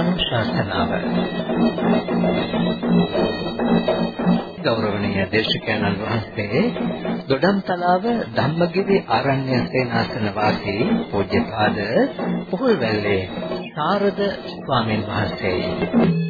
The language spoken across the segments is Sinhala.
ධර්මානුශාසනාව. ගෞරවනීය දේශකයන්න් වහන්සේ දොඩම්තලාව ධම්මගිරි ආරණ්‍ය සේනාසන වාසී පූජ්‍යපාද පොහොල්වැල්ලේ සාරද ස්වාමීන් වහන්සේයි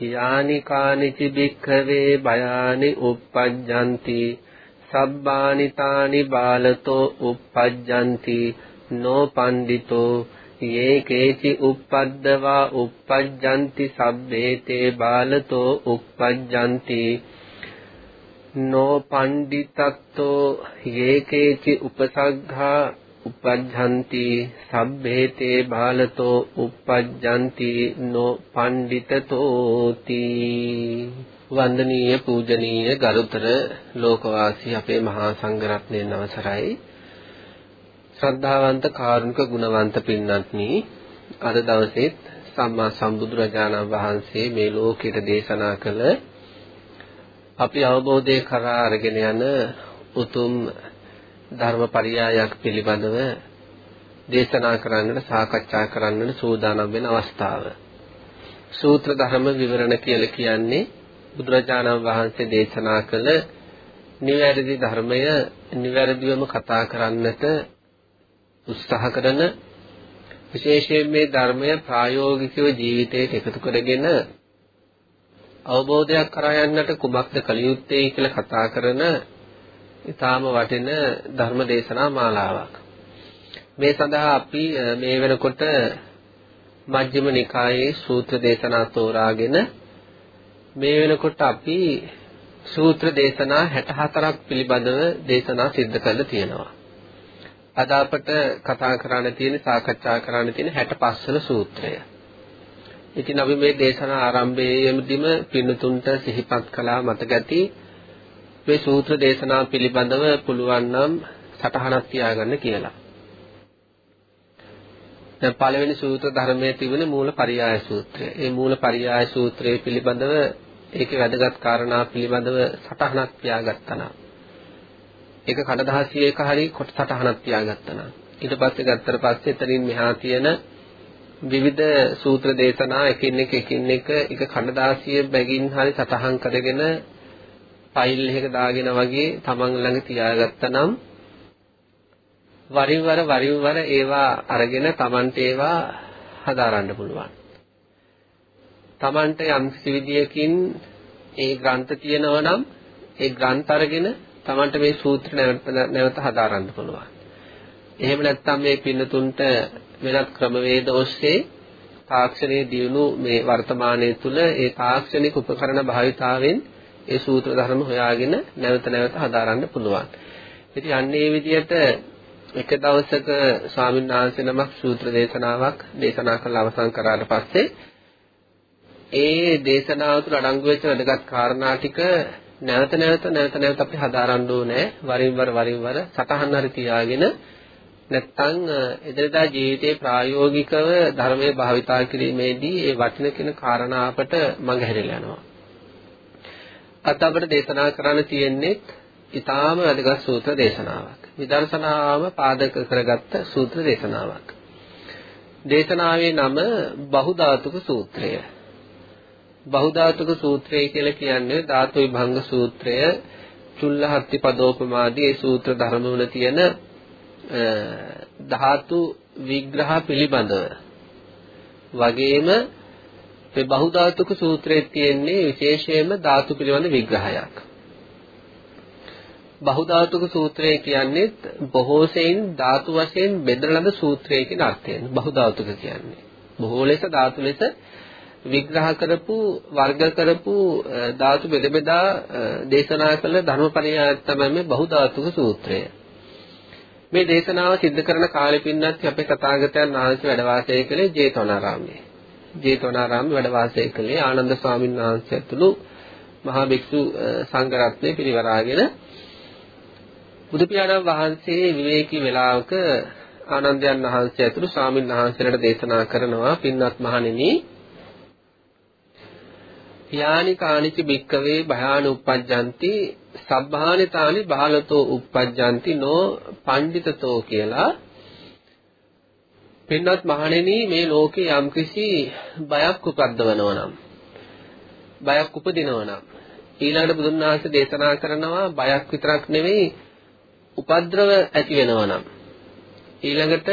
යානි කානිචි භික්ඛවේ බයානි uppajjanti සබ්බානි තානි බාලතෝ uppajjanti නෝ පණ්ඩිතෝ යේ කේචි uppද්දවා uppajjanti සබ්බේතේ බාලතෝ uppajjanti නෝ පණ්ඩිතත්තෝ යේ කේචි උපසග්ඝා uppajjanti sabbhete bhalato uppajjanti no panditatoති වන්දනීය පූජනීය ගරුතර ලෝකවාසී අපේ මහා සංඝරත්නයන් අවසරයි. ශ්‍රද්ධාවන්ත කාරුණික ගුණවන්ත පින්වත්නි අද දවසේත් සම්මා සම්බුදුරජාණන් වහන්සේ මේ ලෝකෙට දේශනා කළ අපි අවබෝධය කරා අරගෙන යන උතුම් ධර්මපරියායක් පිළිබඳව දේශනා කරන්නට සාකච්ඡා කරන්නට සූදානම් වෙන අවස්ථාව. සූත්‍ර ධර්ම විවරණ කියලා කියන්නේ බුදුරජාණන් වහන්සේ දේශනා කළ නිවැරදි ධර්මය නිවැරදිවම කතා කරන්නට උත්සාහ කරන විශේෂයෙන් මේ ධර්මය ප්‍රායෝගිකව ජීවිතයට එකතු කරගෙන අවබෝධයක් කරා යන්නට කුමක්ද කළ යුත්තේ කියලා කතා කරන ඊටාම වටින ධර්ම දේශනා මාලාවක්. මේ සඳහා අපි මේ වෙනකොට මජ්ක්‍ධිම නිකායේ සූත්‍ර දේශනා තෝරාගෙන මේ වෙනකොට අපි සූත්‍ර දේශනා 64ක් පිළිබඳව දේශනා සිද්ධ කරලා තියෙනවා. අද අපට කතා කරන්න තියෙන සාකච්ඡා කරන්න තියෙන 65 වන සූත්‍රය. ඉතින් අපි මේ දේශනා ආරම්භයේදීම පින්නතුන්ට සිහිපත් කළා මතක ඇති මේ සූත්‍ර දේශනා පිළිබඳව පුළුවන් නම් සටහනක් තියාගන්න කියලා. දැන් පළවෙනි සූත්‍ර ධර්මයේ තිබෙන මූල පරියාය සූත්‍රය. ඒ මූල පරියාය සූත්‍රයේ පිළිබඳව ඒකේ වැදගත් කාරණා පිළිබඳව සටහනක් තියාගත්තා නම් ඒක කඩදාසියක හරි කොට සටහනක් තියාගත්තා නම් ඊට පස්සේ ගත්තට පස්සේ එතනින් මෙහා තියෙන විවිධ සූත්‍ර දේශනා එකින් එක එකින් එක එක කඩදාසිය බැගින් හරි සටහන් කරගෙන ෆයිල් එකක දාගෙන වගේ තමන් ළඟ තියාගත්තා නම් වරින් වර වරින් වර ඒවා අරගෙන තමන්ට ඒවා හදාරන්න පුළුවන්. තමන්ට යම් කිසි විදියකින් ඒ ග්‍රන්ථ තියෙනවා නම් ඒ ග්‍රන්ථ අරගෙන තමන්ට මේ සූත්‍ර නැවත හදාරන්න පුළුවන්. එහෙම නැත්නම් මේ පින්නතුන්ට වෙනත් ක්‍රමවේද ඔස්සේ තාක්ෂණයේ දියුණු මේ වර්තමානයේ තුල ඒ තාක්ෂණික උපකරණ භාවිතාවෙන් ඒ සූත්‍ර ධර්ම හොයාගෙන නැවත නැවත හදාරන්න පුළුවන්. ඉතින් අන්නේ විදිහට එක දවසක ස්වාමීන් වහන්සේ නමක් සූත්‍ර දේශනාවක් දේශනා කළ අවසන් කරාට පස්සේ ඒ දේශනාව තුළ අඩංගු වෙච්ච වැදගත් කාරණා ටික නැවත නැවත නැවත නැවත අපි හදාරන්න ඕනේ වරින් වර වරින් වර සටහන් හරි තියාගෙන නැත්තම් එදිනදා ජීවිතේ ප්‍රායෝගිකව ධර්මයේ භාවිතා කිරීමේදී ඒ වටින කියන කාරණා අපට මඟ හැරෙලා යනවා. අද අපිට දේශනා කරන්න තියෙන්නේ ඊටාම වැදගත් සූත්‍ර දේශනාවක්. විදර්ශනාවම පාදක කරගත්ත සූත්‍ර දේශනාවක්. දේශනාවේ නම බහුධාතුක සූත්‍රය. බහුධාතුක සූත්‍රය කියලා කියන්නේ ධාතු විභංග සූත්‍රය චුල්ලහත්ති පදෝපමාදී ඒ සූත්‍ර ධර්මවල තියෙන ධාතු විග්‍රහ පිළිබඳව වගේම මේ බහුධාතුක සූත්‍රයේ තියෙන්නේ විශේෂයෙන්ම ධාතු පිළිබඳ විග්‍රහයක්. බහුධාතුක සූත්‍රය කියන්නේ බොහෝ සෙයින් ධාතු වශයෙන් බෙදලන සූත්‍රය කියන අර්ථයෙන් බහුධාතුක කියන්නේ. බොහෝ ලෙස ධාතු ලෙස විග්‍රහ කරපු වර්ග කරපු ධාතු බෙද බෙදා දේශනා කළ ධර්මපරියාය තමයි මේ බහුධාතුක සූත්‍රය. මේ දේශනාව සිද්ධ කරන කාලෙ පින්නත් අපේ තථාගතයන් වහන්සේ වැඩ වාසය කළේ ජේතවනාරාමයේ. ජේතවනාරාමයේ වැඩ වාසය කළේ ආනන්ද ස්වාමීන් වහන්සේ ඇතුළු මහා භික්ෂු සංඝ රත්නය පිරිවරාගෙන බුදු පියාණන් වහන්සේ විවේකී වෙලාවක ආනන්දයන් වහන්සේ ඇතුළු ස්වාමීන් වහන්සේලාට දේශනා කරනවා පින්වත් මහණෙනි යානි කානිච බික්කවේ භයාන උප්පජ්ජಂತಿ සබ්බානිතානි බාලතෝ උප්පජ්ජಂತಿ නෝ පණ්ඩිතතෝ කියලා පින්වත් මහණෙනි මේ ලෝකේ යම්කිසි බයක් උපද්දවනවා නම් බයක් උපදිනවා නම් ඊළඟට බුදුන් වහන්සේ දේශනා කරනවා බයක් විතරක් නෙවෙයි උපද්‍රව ඇති වෙනවා නම් ඊළඟට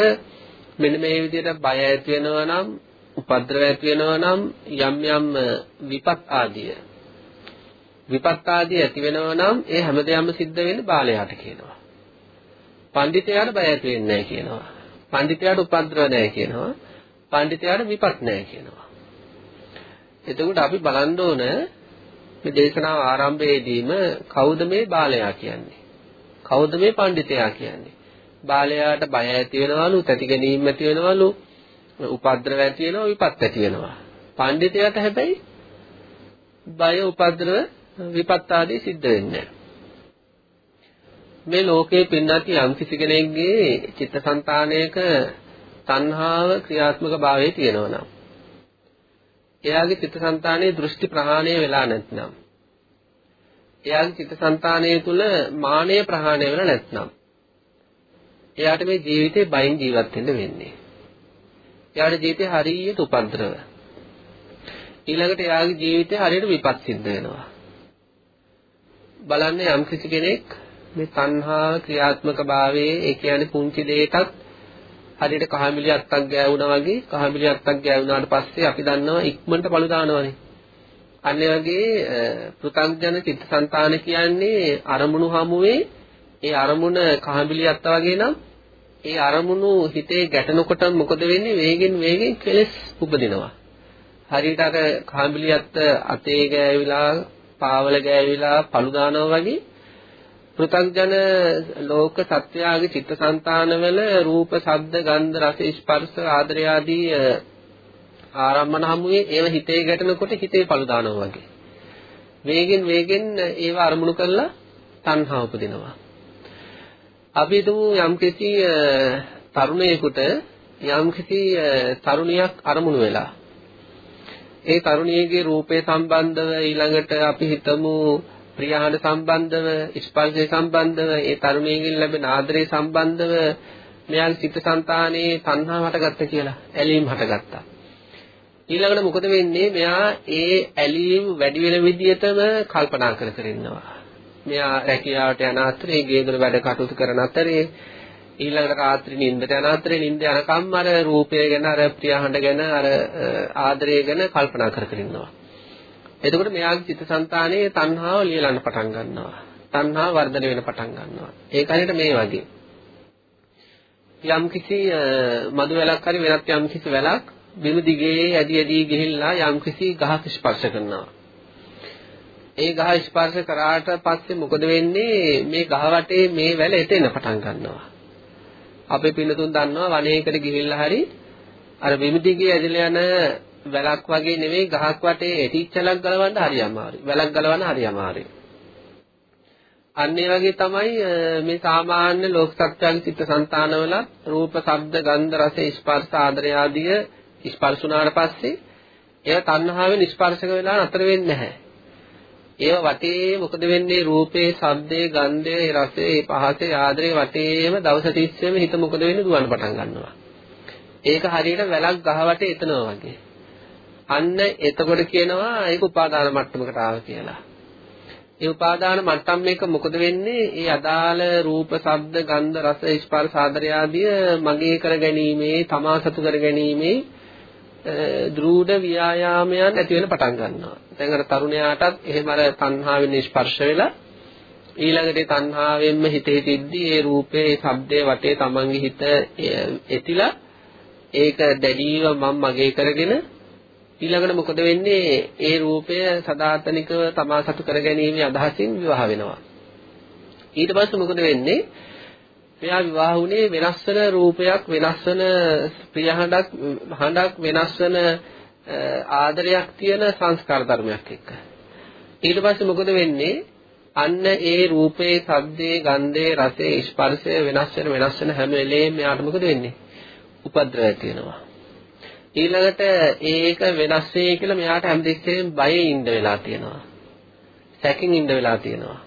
මෙන්න මේ විදිහට බය ඇති වෙනවා නම් උපද්‍රව ඇති වෙනවා නම් යම් යම් විපත් ආදිය විපත් ආදිය ඇති වෙනවා නම් ඒ හැමදේම සිද්ධ වෙන්නේ බාලයාට කියනවා. පඬිතයාට බය ඇති වෙන්නේ නැහැ කියනවා. පඬිතයාට උපද්‍රව නැහැ කියනවා. පඬිතයාට විපත් නැහැ කියනවා. එතකොට අපි බලන්න ඕන මේ දේශනාව ආරම්භයේදීම කවුද මේ බාලයා කියන්නේ? කවුද මේ පඬිතයා කියන්නේ? බාලයාට බය ඇති වෙනවලු, තැති ගැනීම ඇති වෙනවලු, උපද්‍රව ඇති වෙනවා, විපත් ඇති වෙනවා. පඬිතයාට හැබැයි බය උපද්‍රව විපත් ආදී සිද්ධ වෙන්නේ මේ ලෝකේ පින්නත් යම් කිසි කෙනෙක්ගේ චිත්තසංතානයක තණ්හාව ක්‍රියාත්මක භාවයේ තියෙනවා නම් එයාගේ චිත්තසංතානයේ දෘෂ්ටි ප්‍රහාණය වෙලා නැත්නම් එයාගේ චිත්තසංතානය තුල මානය ප්‍රහාණය වෙලා නැත්නම් එයාට මේ ජීවිතේ බයින් ජීවත් වෙන්න වෙන්නේ. එයාට ජීවිතේ හරියට උපද්‍රව. ඊළඟට එයාගේ ජීවිතේ හරියට විපත් සිද්ධ වෙනවා. බලන්න යම් කිසි කෙනෙක් මේ තණ්හාව ක්‍රියාත්මක භාවයේ ඒ කියන්නේ පුංචි දෙයකත් හරියට කහමිලි අත්තක් ගෑවුනා වගේ කහමිලි අත්තක් ගෑවුනාට පස්සේ අපි දන්නවා ඉක්මනට පළු දානවනේ. අන්න ඒ වගේ පෘථග්ජන චිත්තසංතාන කියන්නේ අරමුණු හමුවේ ඒ අරමුණ කහමිලි අත්ත වගේ නම් ඒ අරමුණු හිතේ ගැටෙනකොට මොකද වෙන්නේ වේගෙන් වේගෙන් කෙලස් උපදිනවා. හරියට අර කහමිලි අත්ත අතේ ගෑවිලා පාවල ගෑවිලා පළු දානවා වගේ පෘථග්ජන ලෝක සත්‍යයේ චිත්තසංතානවල රූප, ශබ්ද, ගන්ධ, රස, ස්පර්ශ, ආදරය ආදී ආරම්මන හමුවේ ඒව හිතේ ගැටෙනකොට හිතේ පළු දානවා වගේ. වේගෙන් වේගෙන් ඒව අරමුණු කරලා තණ්හාව උපදිනවා. අපි හිතමු යම්කිසි තරුණයෙකුට යම්කිසි තරුණියක් අරමුණු වෙලා ඒ තරුණියගේ රූපේ සම්බන්ධව ඊළඟට අපි හිතමු ප්‍රියහන සම්බන්ධව ස්පර්ශය සම්බන්ධව ඒ තරුණියගෙන් ලැබෙන ආදරේ සම්බන්ධව මෙයාගේ චිත්තසංතානයේ තණ්හාව හටගත්ත කියලා ඇලීම් හටගත්තා. ඊළඟට මොකද වෙන්නේ? මෙයා ඒ ඇලීම් වැඩි වෙන විදිහටම කල්පනා කර කර ඉන්නවා. මෙයා රැකියාවට යන අතරේ ගේදොර වැඩ කටයුතු කරන අතරේ ඊළඟට රාත්‍රී නිින්දට යන අතරේ නිින්ද යනකම් අර රූපය ගැන අර ප්‍රියහඬ ගැන අර ආදරය ගැන කල්පනා කර කර ඉන්නවා. එතකොට මෙයාගේ චිත්තසංතානයේ තණ්හාව ලියලන්න පටන් ගන්නවා. තණ්හාව වර්ධනය වෙන පටන් ගන්නවා. ඒක හරියට මේ වගේ. යම් කිසි මදු වැලක් හරි වෙනත් යම් කිසි වැලක් බිම දිගේ ඇදි ඇදි ගිහිල්ලා යම් කිසි ගහක් ස්පර්ශ කරනවා. ඒ ගහ ස්පර්ශ කරාට පස්සේ මොකද වෙන්නේ මේ ගහ වටේ මේ වැල එතෙන පටන් ගන්නවා. අපේ පින්නතුන් දන්නවා වනයේකට ගිහිල්ලා හරි අර විමිතිගේ ඇදලා යන වැලක් වගේ නෙවෙයි ගහක් වටේ ඇටිච්චලක් ගලවන්න හරි අමාරුයි. වැලක් ගලවන්න හරි අමාරුයි. අන්න ඒ වගේ තමයි මේ සාමාන්‍ය ලෝක සත්‍යයන් චිත්ත સંතානවල රූප, ශබ්ද, ගන්ධ, රස, ස්පර්ශ, ආදරය ආදිය ස්පර්ශුනාට පස්සේ ඒවා තණ්හාවෙන් ස්පර්ශක වෙලා නතර වෙන්නේ නැහැ. ඒව වටේ මොකද වෙන්නේ රූපේ, ශබ්දේ, ගන්ධේ, රසේ, පහසේ, ආදරේ වටේම දවස් 30ෙම හිත මොකද වෙන්නේ දුවන්න පටන් ගන්නවා. ඒක හරියට වැලක් ගහ වටේ එතනවා වගේ. අන්න එතකොට කියනවා ඒක උපාදාන මට්ටමකට ආව කියලා. ඒ උපාදාන මට්ටම් එක මොකද වෙන්නේ? ඒ අදාළ රූප, ශබ්ද, ගන්ධ, රස, ස්පර්ශ, ආදරය ආදිය මගේ කර ගැනීමේ, තමා සතු කර ගැනීමේ දෘඪ ව්‍යායාමයන් ඇති වෙන පටන් ගන්නවා. දැන් අර තරුණයාටත් එහෙම අර තණ්හාවෙන් ස්පර්ශ වෙලා ඊළඟට තණ්හාවෙන්ම හිත හිතිද්දී ඒ රූපේ, ඒ ශබ්දයේ වටේ තමන්ගේ හිත එතිලා ඒක දැඩීව මම මගේ කරගෙන ඊළඟට මොකද වෙන්නේ? ඒ රූපය සදාතනිකව තමා සතු කරගැනීමේ අදහසින් විවාහ වෙනවා. ඊට පස්සේ මොකද වෙන්නේ? මෙයා විවාහ වුණේ වෙනස් වෙන රූපයක්, වෙනස් වෙන ප්‍රිය හඬක්, හඬක් වෙනස් වෙන ආදරයක් තියෙන සංස්කාර ධර්මයක් එක්ක. ඊට පස්සේ මොකද වෙන්නේ? අන්න ඒ රූපේ, ශබ්දේ, ගන්ධේ, රසේ, ස්පර්ශය වෙනස් වෙන වෙනස් වෙන හැම වෙලේම මෙයාට මොකද වෙන්නේ? උපද්‍රවය තියෙනවා. ඊළඟට ඒක වෙනස් වෙයි කියලා මෙයාට හැමදෙස්සෙම බයෙ ඉන්න වෙලා තියෙනවා. සැකින් ඉන්න වෙලා තියෙනවා.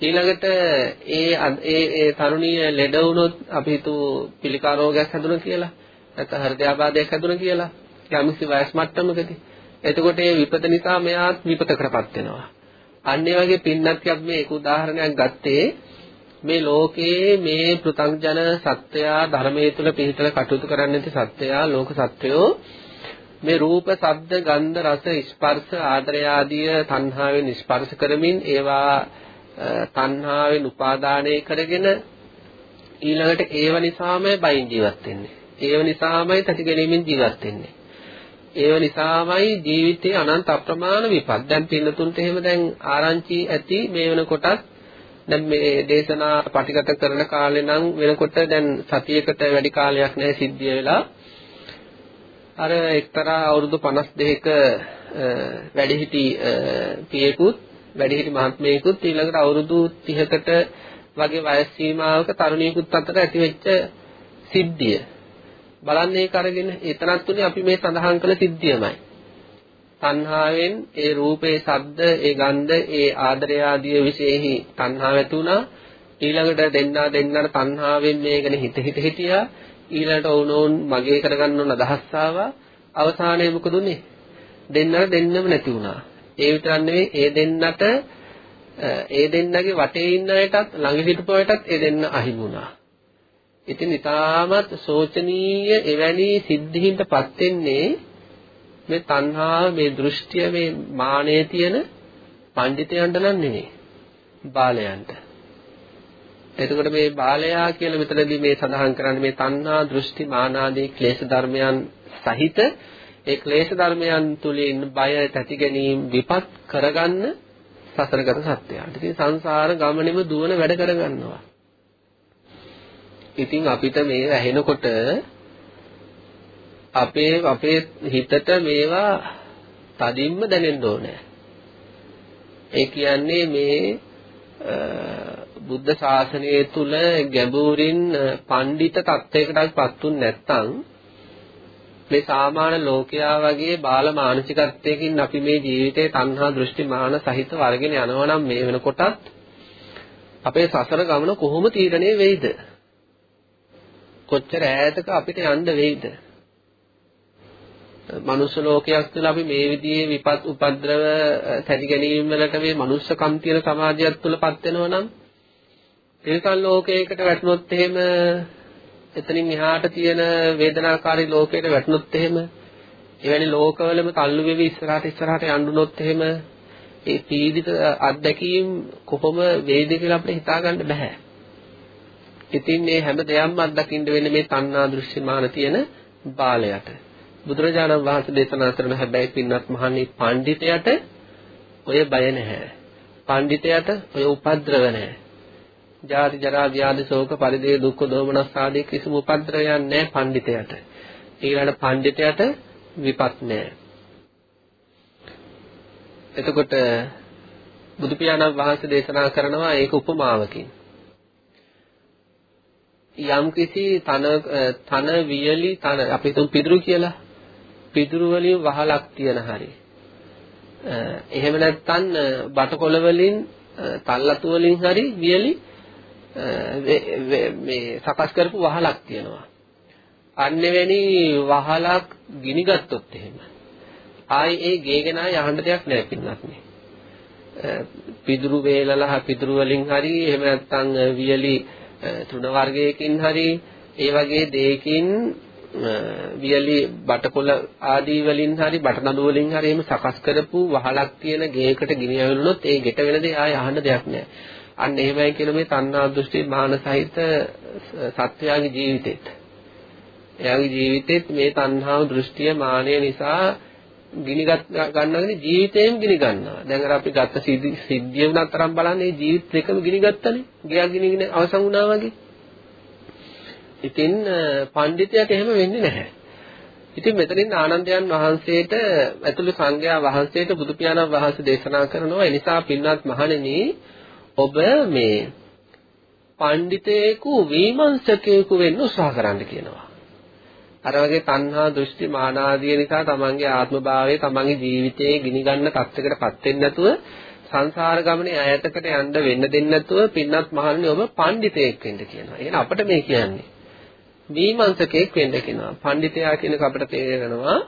ඊළඟට ඒ ඒ ඒ තරුණිය ලෙඩ වුණොත් අපි හිතුව පිළිකා රෝගයක් හැදුණා කියලා. නැත්නම් හෘදයාබාධයක් හැදුණා කියලා. යම්කිසි වයස් මට්ටමකදී. එතකොට ඒ විපත නිසා මෙයාත් විපතකටපත් වෙනවා. අන්න ඒ වගේ පින්නත් අපි මේ එක උදාහරණයක් ගත්තේ මේ ලෝකයේ මේ පෘථග්ජන සත්වයා ධර්මයේ තුල පිහිටලා කටයුතු කරන්නේ නැති සත්වයා ලෝක සත්වයෝ මේ රූප, ශබ්ද, ගන්ධ, රස, ස්පර්ශ, ආදරය ආදී තණ්හාවෙන් ස්පර්ශ කරමින් ඒවා තණ්හාවෙන් උපාදානය කරගෙන ඊළඟට ඒව නිසාමයි බයින් ජීවත් වෙන්නේ. ඒව නිසාමයි තටි ගැනීමෙන් ජීවත් වෙන්නේ. ඒව නිසාමයි ජීවිතේ අනන්ත අප්‍රමාණ විපත්. දැන් පින්නතුන්ට එහෙම දැන් ආරංචි ඇති මේ වෙනකොටත් දැන් මේ දේශනා පටිගත කරන කාලේ නම් වෙනකොට දැන් සතියකට වැඩි කාලයක් නැහැ සිද්ධිය වෙලා. අර එක්තරා අවුරුදු 52ක වැඩිහිටි පියෙකුත් වැඩිහිටි මහත්මයෙකුත් ඊළඟට අවුරුදු 30කට වගේ වයස් සීමාවක තරුණියෙකුත් අතර ඇතිවෙච්ච සිද්ධිය. බලන්නේ කරගෙන එතනත් තුනේ අපි මේ සඳහන් කළ සිද්ධියමයි. තණ්හාවෙන් ඒ රූපේ ශබ්ද ඒ ගන්ධ ඒ ආදරය ආදී විශේෂෙහි තණ්හාව ඇති වුණා. ඊළඟට දෙන්නා දෙන්නට තණ්හාවෙන් මේකන හිත හිත හිටියා. ඊළඟට වුණෝන් මගේ කරගන්න ඕන අදහස් ආවා. අවසානයේ මොකද උනේ? දෙන්නට දෙන්නම නැති වුණා. ඒ විතරක් නෙවෙයි ඒ දෙන්නට ඒ දෙන්නගේ වටේ ඉන්න අයටත් ළඟ හිටපු අයටත් ඒ දෙන්න අහිමි වුණා. ඉතින් ඊටමත් සෝචනීය එවැනි සිද්ධීන්ටපත් වෙන්නේ මේ තණ්හාව මේ දෘෂ්ටිය මේ මානය තියෙන පඬිතයන්ට නම් නෙමෙයි බාලයන්ට. එතකොට මේ බාලයා කියලා මෙතනදී මේ සඳහන් කරන්නේ මේ තණ්හා දෘෂ්ටි මානාදී ක්ලේශ ධර්මයන් සහිත ඒ ක්ලේශ ධර්මයන් තුලින් බය තැති ගැනීම විපත් කරගන්න සසරගත සත්‍යයන්ට. ඉතින් සංසාර ගමනේම දුවන වැඩ කරගන්නවා. ඉතින් අපිට මේ ඇහෙනකොට අපේ අපේ හිතට මේවා තදින්ම දැනෙන්න ඕනේ. ඒ කියන්නේ මේ බුද්ධ ශාසනය තුල ගැඹුරින් පඬිත තත්වයකටපත් උන් නැත්නම් මේ සාමාන්‍ය ලෝකයා වගේ බාල මානසිකත්වයකින් අපි මේ ජීවිතේ තණ්හා දෘෂ්ටි මාන සහිත වර්ගෙන යනවා නම් මේ වෙනකොටත් අපේ සසර ගමන කොහොම තීරණය වෙයිද? කොච්චර ඈතක අපිට යන්න වෙයිද? මනුෂ්‍ය ලෝකයක් තුළ අපි මේ විදිහේ විපත් උපද්‍රව තැති ගැනීම වලට මේ මනුෂ්‍යකම් තියෙන සමාජයක් තුළපත් වෙනවා නම් තිරිසන් ලෝකයකට වැටුනොත් එහෙම එතනින් එහාට තියෙන වේදනාකාරී ලෝකයකට වැටුනොත් එහෙම එවැනි ලෝකවලම තල්ලු වෙවි ඉස්සරහට ඉස්සරහට යඬුනොත් එහෙම ඒ පීඩිත අත්දැකීම් කොහොම වේද කියලා අපිට හිතා ගන්න බෑ. ඉතින් මේ හැම දෙයක්ම අත්දකින්න වෙන්නේ මේ තණ්හා දෘශ්‍යමාන තියෙන බාලයට. බුදුරජාණන් වහන්සේ දේශනා කරන හැබැයි පින්වත් මහණනි පඬිතයට ඔය බය නැහැ. පඬිතයට ඔය උපද්‍රව නැහැ. ජාති ජරා ව්‍යාධි ශෝක පරිදේ දුක්ඛ දෝමනස් ආදී කිසිම උපද්‍රවයක් නැහැ පඬිතයට. ඊළඟ පඬිතයට විපත් නැහැ. එතකොට බුදු පියාණන් වහන්සේ දේශනා කරනවා ඒක උපමාවකින්. යම්කිසි තන තන වියලි තන අපි තුන් පිදුරු කියලා පිදුරු වලින් වහලක් තියන හරි. එහෙම නැත්නම් බටකොළ වලින් තල්ලතු වලින් හරි වියලි මේ සකස් කරපු වහලක් තියෙනවා. අන්නෙවැනි වහලක් ගිනිගත්තොත් එහෙම. ආයි ඒ ගේ ගෙනා යහන්න දෙයක් නැහැ පින්නත් නේ. පිදුරු වේලලා පිදුරු වලින් හරි එහෙම නැත්නම් වියලි තෘණ වර්ගයකින් හරි ඒ වගේ දෙයකින් වියලි බටකොළ ආදී වලින් හරි බටනඩු වලින් හරි එහෙම සකස් කරපු වහලක් තියෙන ගේකට ගිනි ඇවිල්ුණොත් ඒ ගෙට වෙන දේ ආය අහන්න දෙයක් නැහැ. අන්න එහෙමයි කියන මේ තණ්හා දෘෂ්ටි මාන සහිත සත්‍යයාගේ ජීවිතෙත්. එයාගේ ජීවිතෙත් මේ තණ්හාව දෘෂ්ටිය මානය නිසා ගිනි ගන්නගෙන ජීවිතේම ගිනි ගන්නවා. දැන් අර අපි ගත්ත සිද්ධිය වුණත් තරම් බලන්නේ ජීවිත දෙකම ගිනි ගත්තනේ. ගියක් ගිනිගෙන අවසන් වුණා වගේ. ඉතින් පඬිතයාට එහෙම වෙන්නේ නැහැ. ඉතින් මෙතනින් ආනන්දයන් වහන්සේට ඇතුළු සංඝයා වහන්සේට බුදු පියාණන් වහන්සේ දේශනා කරනවා ඒ නිසා පින්වත් මහණෙනි ඔබ මේ පඬිතේකු විමර්ශකයෙකු වෙන්න උත්සාහ කරන්න කියනවා. අර වගේ තණ්හා දෘෂ්ටි මාන ආදී නිසා තමන්ගේ ආත්මභාවය තමන්ගේ ජීවිතයේ ගිනි ගන්න තත්යකටපත් වෙන්නේ නැතුව සංසාර ගමනේ ඈතකට යන්න වෙන්න දෙන්නේ නැතුව පින්වත් මහණනි ඔබ පඬිතෙක් වෙන්න කියනවා. එහෙනම් අපිට මේ කියන්නේ මීමන්සකෙක් වෙන්න කියනවා. පඬිතයා කියනක අපිට තේරෙනවා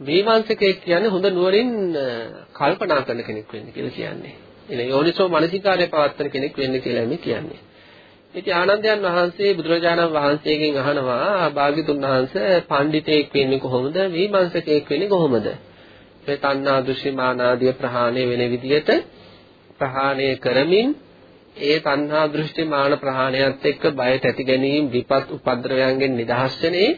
මීමන්සකෙක් කියන්නේ හොඳ නුවණින් කල්පනා කරන කෙනෙක් වෙන්න කියලා කියන්නේ. එන යෝනිසෝ මනසිකාරය පවත්වන කෙනෙක් වෙන්න කියලා මේ කියන්නේ. ඉතින් ආනන්දයන් වහන්සේ බුදුරජාණන් වහන්සේගෙන් අහනවා භාග්‍යතුන් වහන්සේ පඬිතෙක් වෙන්නේ කොහොමද? මීමන්සකෙක් වෙන්නේ කොහොමද? මේ තණ්හා දුෂ්මාන ආදී ප්‍රහාණය වෙන විදිහට ප්‍රහාණය කරමින් ඒ තණ්හා දෘෂ්ටි මාන ප්‍රහාණයත් එක්ක බයට ඇති ගැනීම විපත් උපද්‍රවයන්ගෙන් නිදහස් වෙන්නේ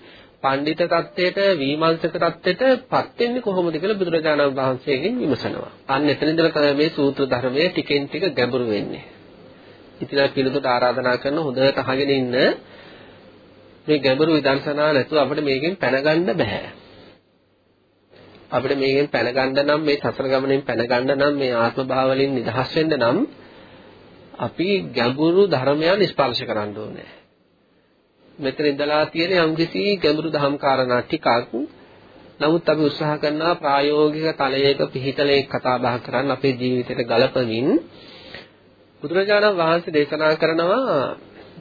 පඬිත தත්ත්වයට විමර්ශක தත්ත්වයට පත් වෙන්නේ කොහොමද කියලා බුදුරජාණන් වහන්සේගෙන් විමසනවා. අන්න එතන ඉඳලා තමයි මේ සූත්‍ර ධර්මයේ ටිකෙන් ටික ගැඹුරු වෙන්නේ. ඉතින් අපි පිළිතුරට ආරාධනා කරන හොඳට අහගෙන ඉන්න මේ ගැඹුරු විදර්ශනා නැතුව අපිට මේකෙන් පැනගන්න බෑ. අපිට මේකෙන් පැනගන්න නම් මේ සසර ගමනෙන් පැනගන්න නම් මේ ආත්ම භාවවලින් නිදහස් වෙන්න නම් අපි ගැඹුරු ධර්මයන් ස්පර්ශ කරන්න ඕනේ. මෙතන ඉඳලා තියෙන යම්කිසි ගැඹුරු දහම් කාරණා ටිකක් නමුත් අපි උත්සාහ කරනවා ප්‍රායෝගික තලයක පිහිටලේ කතා බහ කරන්න අපේ ජීවිතයට ගලපමින් බුදුරජාණන් වහන්සේ දේශනා කරනවා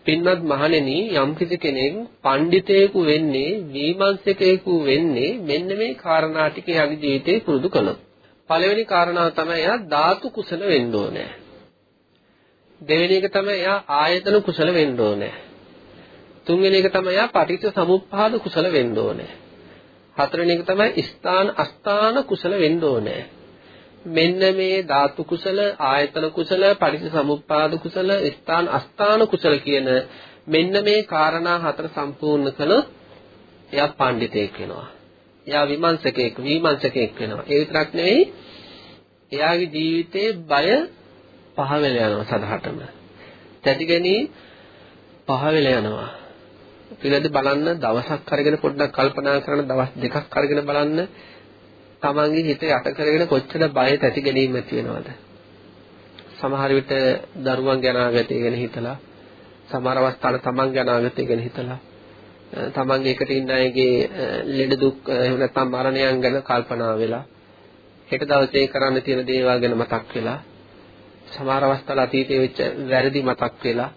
පින්වත් මහණෙනි යම්කිසි කෙනෙක් පඬිතේකු වෙන්නේ විමර්ශකයෙකු වෙන්නේ මෙන්න මේ කාරණා ටික යගේ ජීවිතේ පුරුදු කළොත්. පළවෙනි කාරණාව තමයි එයා ධාතු කුසල වෙන්න ඕනේ. දෙවෙනි එක තමයි එයා ආයතන කුසල වෙන්න ඕනේ. තුන්වෙනි එක තමයි එයා පටිච්ච සමුප්පාද කුසල වෙන්න ඕනේ. හතරවෙනි එක තමයි ස්ථාන අස්ථාන කුසල වෙන්න ඕනේ. මෙන්න මේ ධාතු කුසල, ආයතන කුසල, පටිච්ච සමුප්පාද කුසල, ස්ථාන අස්ථාන කුසල කියන මෙන්න මේ காரணා හතර සම්පූර්ණ කළොත් එයා පඬිතෙක් වෙනවා. එයා විමර්ශකයෙක්, විමර්ශකයෙක් වෙනවා. ඒ විතරක් නෙවෙයි එයාගේ ජීවිතේ බය පහවෙල යනවා සදහටම. තැතිගැනී පහවෙල යනවා. පිළිද බලන්න දවසක් අරගෙන පොඩ්ඩක් කල්පනා කරන දවස් දෙකක් අරගෙන බලන්න තමන්ගේ හිත යට කරගෙන කොච්චර බය තැති ගැනීම ඇති වෙනවද සමහර විට දරුවන් ගැන අනාගතය ගැන හිතලා සමහර අවස්ථාවල තමන් ගැන අනාගතය ගැන හිතලා තමන්ගේ එකට ඉන්න අයගේ ලෙඩ දුක් එහෙම නැත්නම් මරණයන් ගැන කල්පනා වෙලා හෙට දවසේ කරන්න තියෙන දේවල් ගැන මතක් වෙලා සමහර අවස්ථාවල අතීතයේ වෙච්ච වැරදි මතක් වෙලා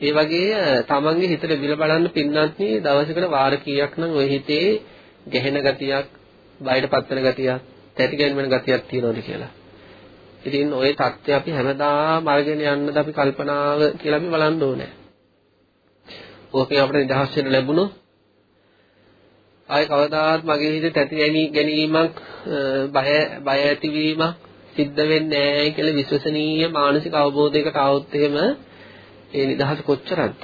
ඒ වගේ තමන්ගේ හිතට විල බලන්න පින්නත් නේ දවසකට වාර කීයක් නම් ඔය හිතේ ගැහෙන ගතියක් බයට පත්වන ගතියක් තැති ගැන්වෙන ගතියක් තියෙනවද කියලා. ඉතින් ওই தත්ත්වය අපි හැමදාම අරගෙන යන්නද අපි කල්පනාව කියලා අපි බලන්න ඕනේ. ඕකේ අපිට නිදහස් වෙන්න ලැබුණොත් ආයේ කවදාවත් මගේ හිතේ තැති ගැනීමක් බය බය ඇතිවීමක් සිද්ධ වෙන්නේ නැහැ කියලා විශ්වසනීය මානසික අවබෝධයකට આવොත් එහෙම ඒ නිදහස කොච්චරක්ද?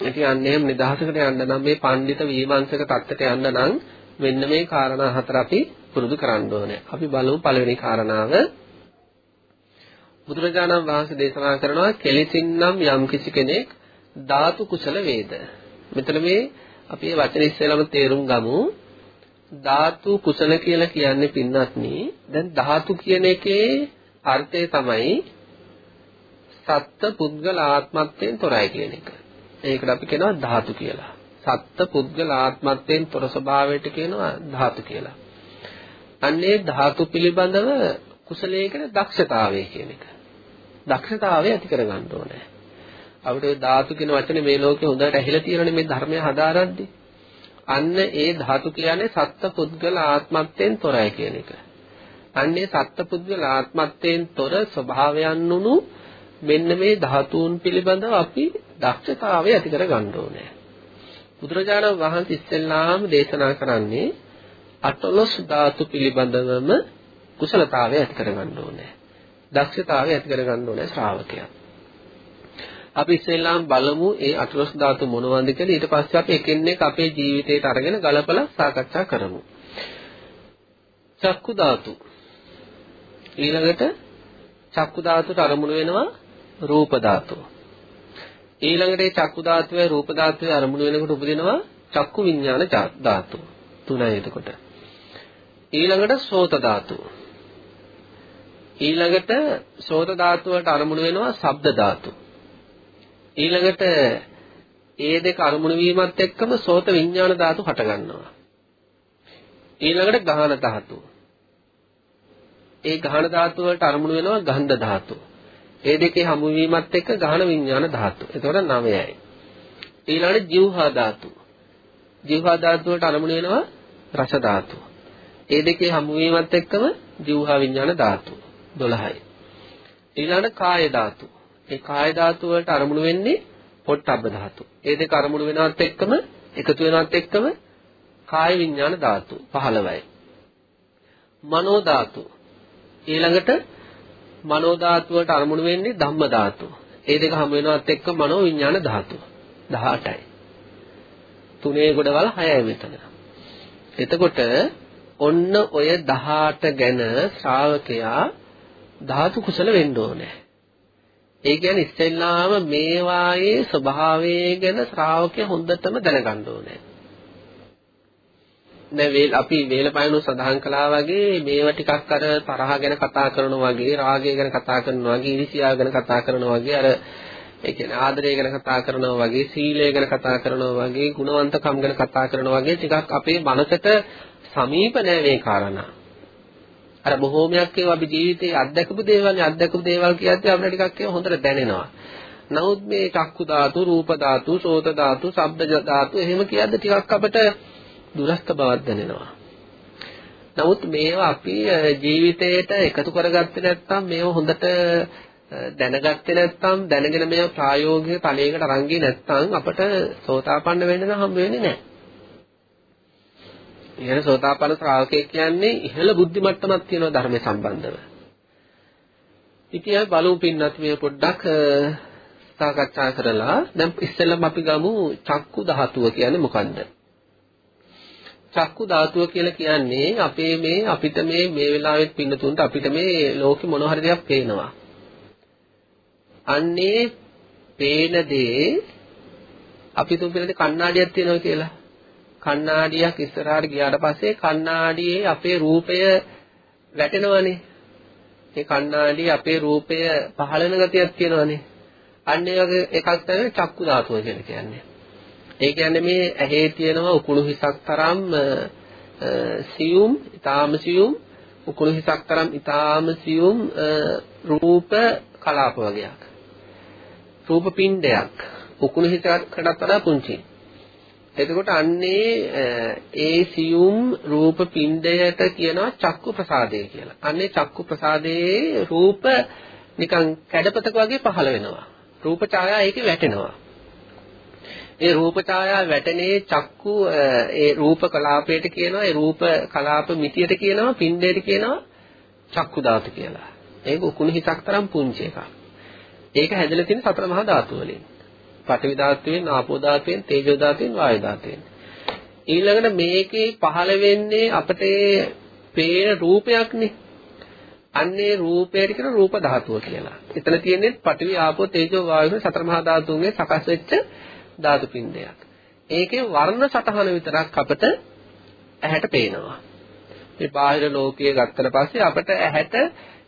ඉතින් අන්න එහෙම නිදහසකට යන්න නම් මේ පඬිත විමර්ශක தත්තට යන්න නම් මෙන්න මේ காரணා හතර අපි පුරුදු කරන්න ඕනේ. අපි බලමු පළවෙනි කාරණාව. බුදුරජාණන් වහන්සේ දේශනා කරනවා කෙලිසින්නම් යම් කිසි කෙනෙක් ධාතු කුසල වේද. මෙතන මේ අපි වචන ඉස්සෙල්ලාම තේරුම් ගමු. ධාතු කුසල කියලා කියන්නේ පින්වත්නි දැන් ධාතු කියන එකේ අර්ථය තමයි සත්ත්ව පුද්ගල ආත්මත්වයෙන් තොරයි කියන එක. ඒකට අපි කියනවා ධාතු කියලා. සත්ත්ව පුද්ගල ආත්මත්වයෙන් තොර ස්වභාවයට කියනවා ධාතු කියලා. අන්නේ ධාතු පිළිබඳව කුසලයකට දක්ෂතාවය කියන එක. දක්ෂතාවය ඇති කරගන්න ඕනේ. අපිට ওই ධාතු කියන වචනේ මේ ලෝකේ හොඳට ඇහිලා තියෙනනේ මේ ධර්මය හදාරද්දී. අන්න ඒ ධාතු කියන්නේ සත්ත්ව පුද්ගල ආත්මත්වයෙන් තොරයි කියන එක. අන්නේ සත්පුද්ගල ආත්මත්වයෙන් තොර ස්වභාවයන් නුණු මෙන්න මේ ධාතුන් පිළිබඳව අපි දක්ෂතාවය ඇති කර ගන්න ඕනේ. බුදුරජාණන් වහන්සේ ඉස්සෙල්ලාම දේශනා කරන්නේ අටලොස් ධාතු පිළිබඳවම කුසලතාවය ඇති කර ගන්න ඕනේ. දක්ෂතාවය ඇති කර ගන්න ඕනේ ශ්‍රාවකයා. අපි ඉස්සෙල්ලාම බලමු ඒ අටලොස් ධාතු මොනවද කියලා ඊට පස්සේ අපි එකින් එක අපේ ජීවිතයට අරගෙන ගලපලා සාකච්ඡා කරමු. චක්කු ධාතු ඊළඟට චක්කු ධාතුවට අරමුණු වෙනවා රූප ධාතුව. ඊළඟට ඒ චක්කු ධාතුවේ රූප ධාතුවේ අරමුණු වෙනකොට උපදිනවා චක්කු විඥාන ධාතුව. තුනයි එතකොට. ඊළඟට සෝත ධාතුව. ඊළඟට සෝත ධාතුවට අරමුණු වෙනවා ශබ්ද ධාතුව. ඊළඟට ඒ දෙක අරමුණු වීමත් එක්කම සෝත විඥාන ධාතු හට ගන්නවා. ඊළඟට ගහන ධාතුව. ඒ ගහන ධාතුව වලට අරමුණු වෙනවා ගන්ධ ධාතුව. ඒ දෙකේ හමු වීමත් එක්ක ගහන විඥාන ධාතුව. එතකොට 9යි. ඊළඟට જીවහා ධාතුව. જીවහා ධාතුව වලට අරමුණු වෙනවා රස ධාතුව. ඒ දෙකේ හමු වීමත් එක්කම જીවහා විඥාන ධාතුව. 12යි. ඊළඟට කාය ධාතුව. ඒ කාය ධාතුව වලට අරමුණු වෙන්නේ පොට්ටබ්බ ධාතු. ඒ දෙක අරමුණු වෙනවත් එක්කම එකතු වෙනවත් එක්කම කාය විඥාන ධාතු 15යි. මනෝ ධාතු. ඊළඟට මනෝ ධාතු වලට අරමුණු වෙන්නේ ධම්ම ධාතු. ඒ දෙක හමු වෙනවත් එක්ක මනෝ විඥාන ධාතු 18යි. තුනේ ගොඩවල් 6යි මෙතන. එතකොට ඔන්න ඔය 18 ගැන ශ්‍රාවකයා ධාතු කුසල වෙන්න ඕනේ. ඒ කියන්නේ ඉස්සෙල්ලාම මේවායේ ස්වභාවය ගැන ශ්‍රාවකයා හොඳටම දැනගන්න ඕනේ. දැන් වේල් අපි වේලපයනු සඳහන් කළා වගේ මේවා ටිකක් අර තරහ ගැන කතා කරනවා වගේ රාගය ගැන කතා කරනවා වගේ ඉරිසියාව ගැන කතා කරනවා වගේ අර ඒ කියන්නේ ආදරය ගැන කතා කරනවා වගේ සීලය ගැන කතා කරනවා වගේ ගුණවන්තකම් ගැන කතා කරනවා වගේ ටිකක් අපේ මනසට සමීප නෑ මේ කාරණා. අර බොහෝමයක් ඒවා අපි ජීවිතේ අත්දැකපු දේවල් අත්දැකපු දේවල් කියද්දී අපිට ටිකක් ඒවා හොඳට දැනෙනවා. නමුත් මේ චක්කු ධාතු, රූප ධාතු, සෝත ධාතු, ශබ්ද ධාතු එහෙම කියද්දී ටිකක් අපිට දුරස්ත බවක් දැනෙනවා. නමුත් මේවා අපි ජීවිතේට එකතු කරගත්තේ නැත්නම් මේව හොඳට දැනගත්තේ නැත්නම් දැනගෙන මේව ප්‍රායෝගික තලයකට අරන් ගියේ නැත්නම් අපට සෝතාපන්න වෙන්න නම් හම්බ වෙන්නේ නැහැ. ඉහළ සෝතාපන්න ශ්‍රාවකයෙක් කියන්නේ ඉහළ බුද්ධි මට්ටමක් තියෙනවා ධර්මයේ සම්බන්ධව. ඉතින් අපි බලමු පින්නත් මේ පොඩ්ඩක් සාකච්ඡා කරලා දැන් ඉස්සෙල්ලම අපි ගමු චක්කු ධාතුව කියන්නේ මොකන්ද? චක්කු ධාතුව කියලා කියන්නේ අපේ මේ අපිට මේ මේ වෙලාවෙත් පින්නතුන්ට අපිට මේ ලෝකෙ මොන හරි දෙයක් පේනවා. අන්නේ පේන දේ අපි තුන් පිළිදේ කණ්ණාඩියක් තියෙනවා කියලා. කණ්ණාඩියක් ඉස්සරහට ගියාට පස්සේ කණ්ණාඩියේ අපේ රූපය වැටෙනවනේ. ඒ කණ්ණාඩියේ අපේ රූපය පහළ වෙන ගතියක් තියෙනවනේ. අන්න ඒ වගේ එකක් තමයි චක්කු ධාතුව කියලා කියන්නේ. ඒ කියන්නේ මේ ඇහි තියෙනවා උකුණු හිසක් තරම් සියුම්, ඊටාම සියුම් උකුණු හිසක් තරම් ඊටාම සියුම් රූප කලාප වගේක්. රූප පිණ්ඩයක් උකුණු හිසකටත් වඩා පුංචි. එතකොට අන්නේ ඒ සියුම් රූප පින්ඩයට කියනවා චක්කු ප්‍රසාදය කියලා. අන්නේ චක්කු ප්‍රසාදයේ රූප නිකන් කැඩපතක වගේ පහළ වෙනවා. රූප ඡායා ඒකේ වැටෙනවා. ඒ රූප ඡායා වැටෙනේ චක්කු ඒ රූප කලාපයට කියනවා ඒ රූප කලාප මිතියට කියනවා පින්ඩයට කියනවා චක්කු ධාතු කියලා. ඒක උකුණු හිතක් තරම් පුංචි එකක්. ඒක හැදලා තියෙන සතර මහා ධාතු වලින්. පඨවි ධාතුවෙන්, ආපෝ ධාතුවෙන්, තේජෝ ධාතුවෙන්, වායු ධාතුවෙන්. ඊළඟට මේකේ පහළ වෙන්නේ අපට පේන රූපයක්නේ. අන්නේ රූපයට කියන රූප ධාතුව කියලා. එතන තියෙන්නේ පඨවි, ආපෝ, තේජෝ, වායු සතර මහා ධාතුන්ගේ සකස් වෙච්ච ධාතු පින්ඩයක්. ඒකේ වර්ණ සටහන විතරක් අපට ඇහැට පේනවා. මේ බාහිර ලෝකයේ ගත්තට පස්සේ අපට ඇහැට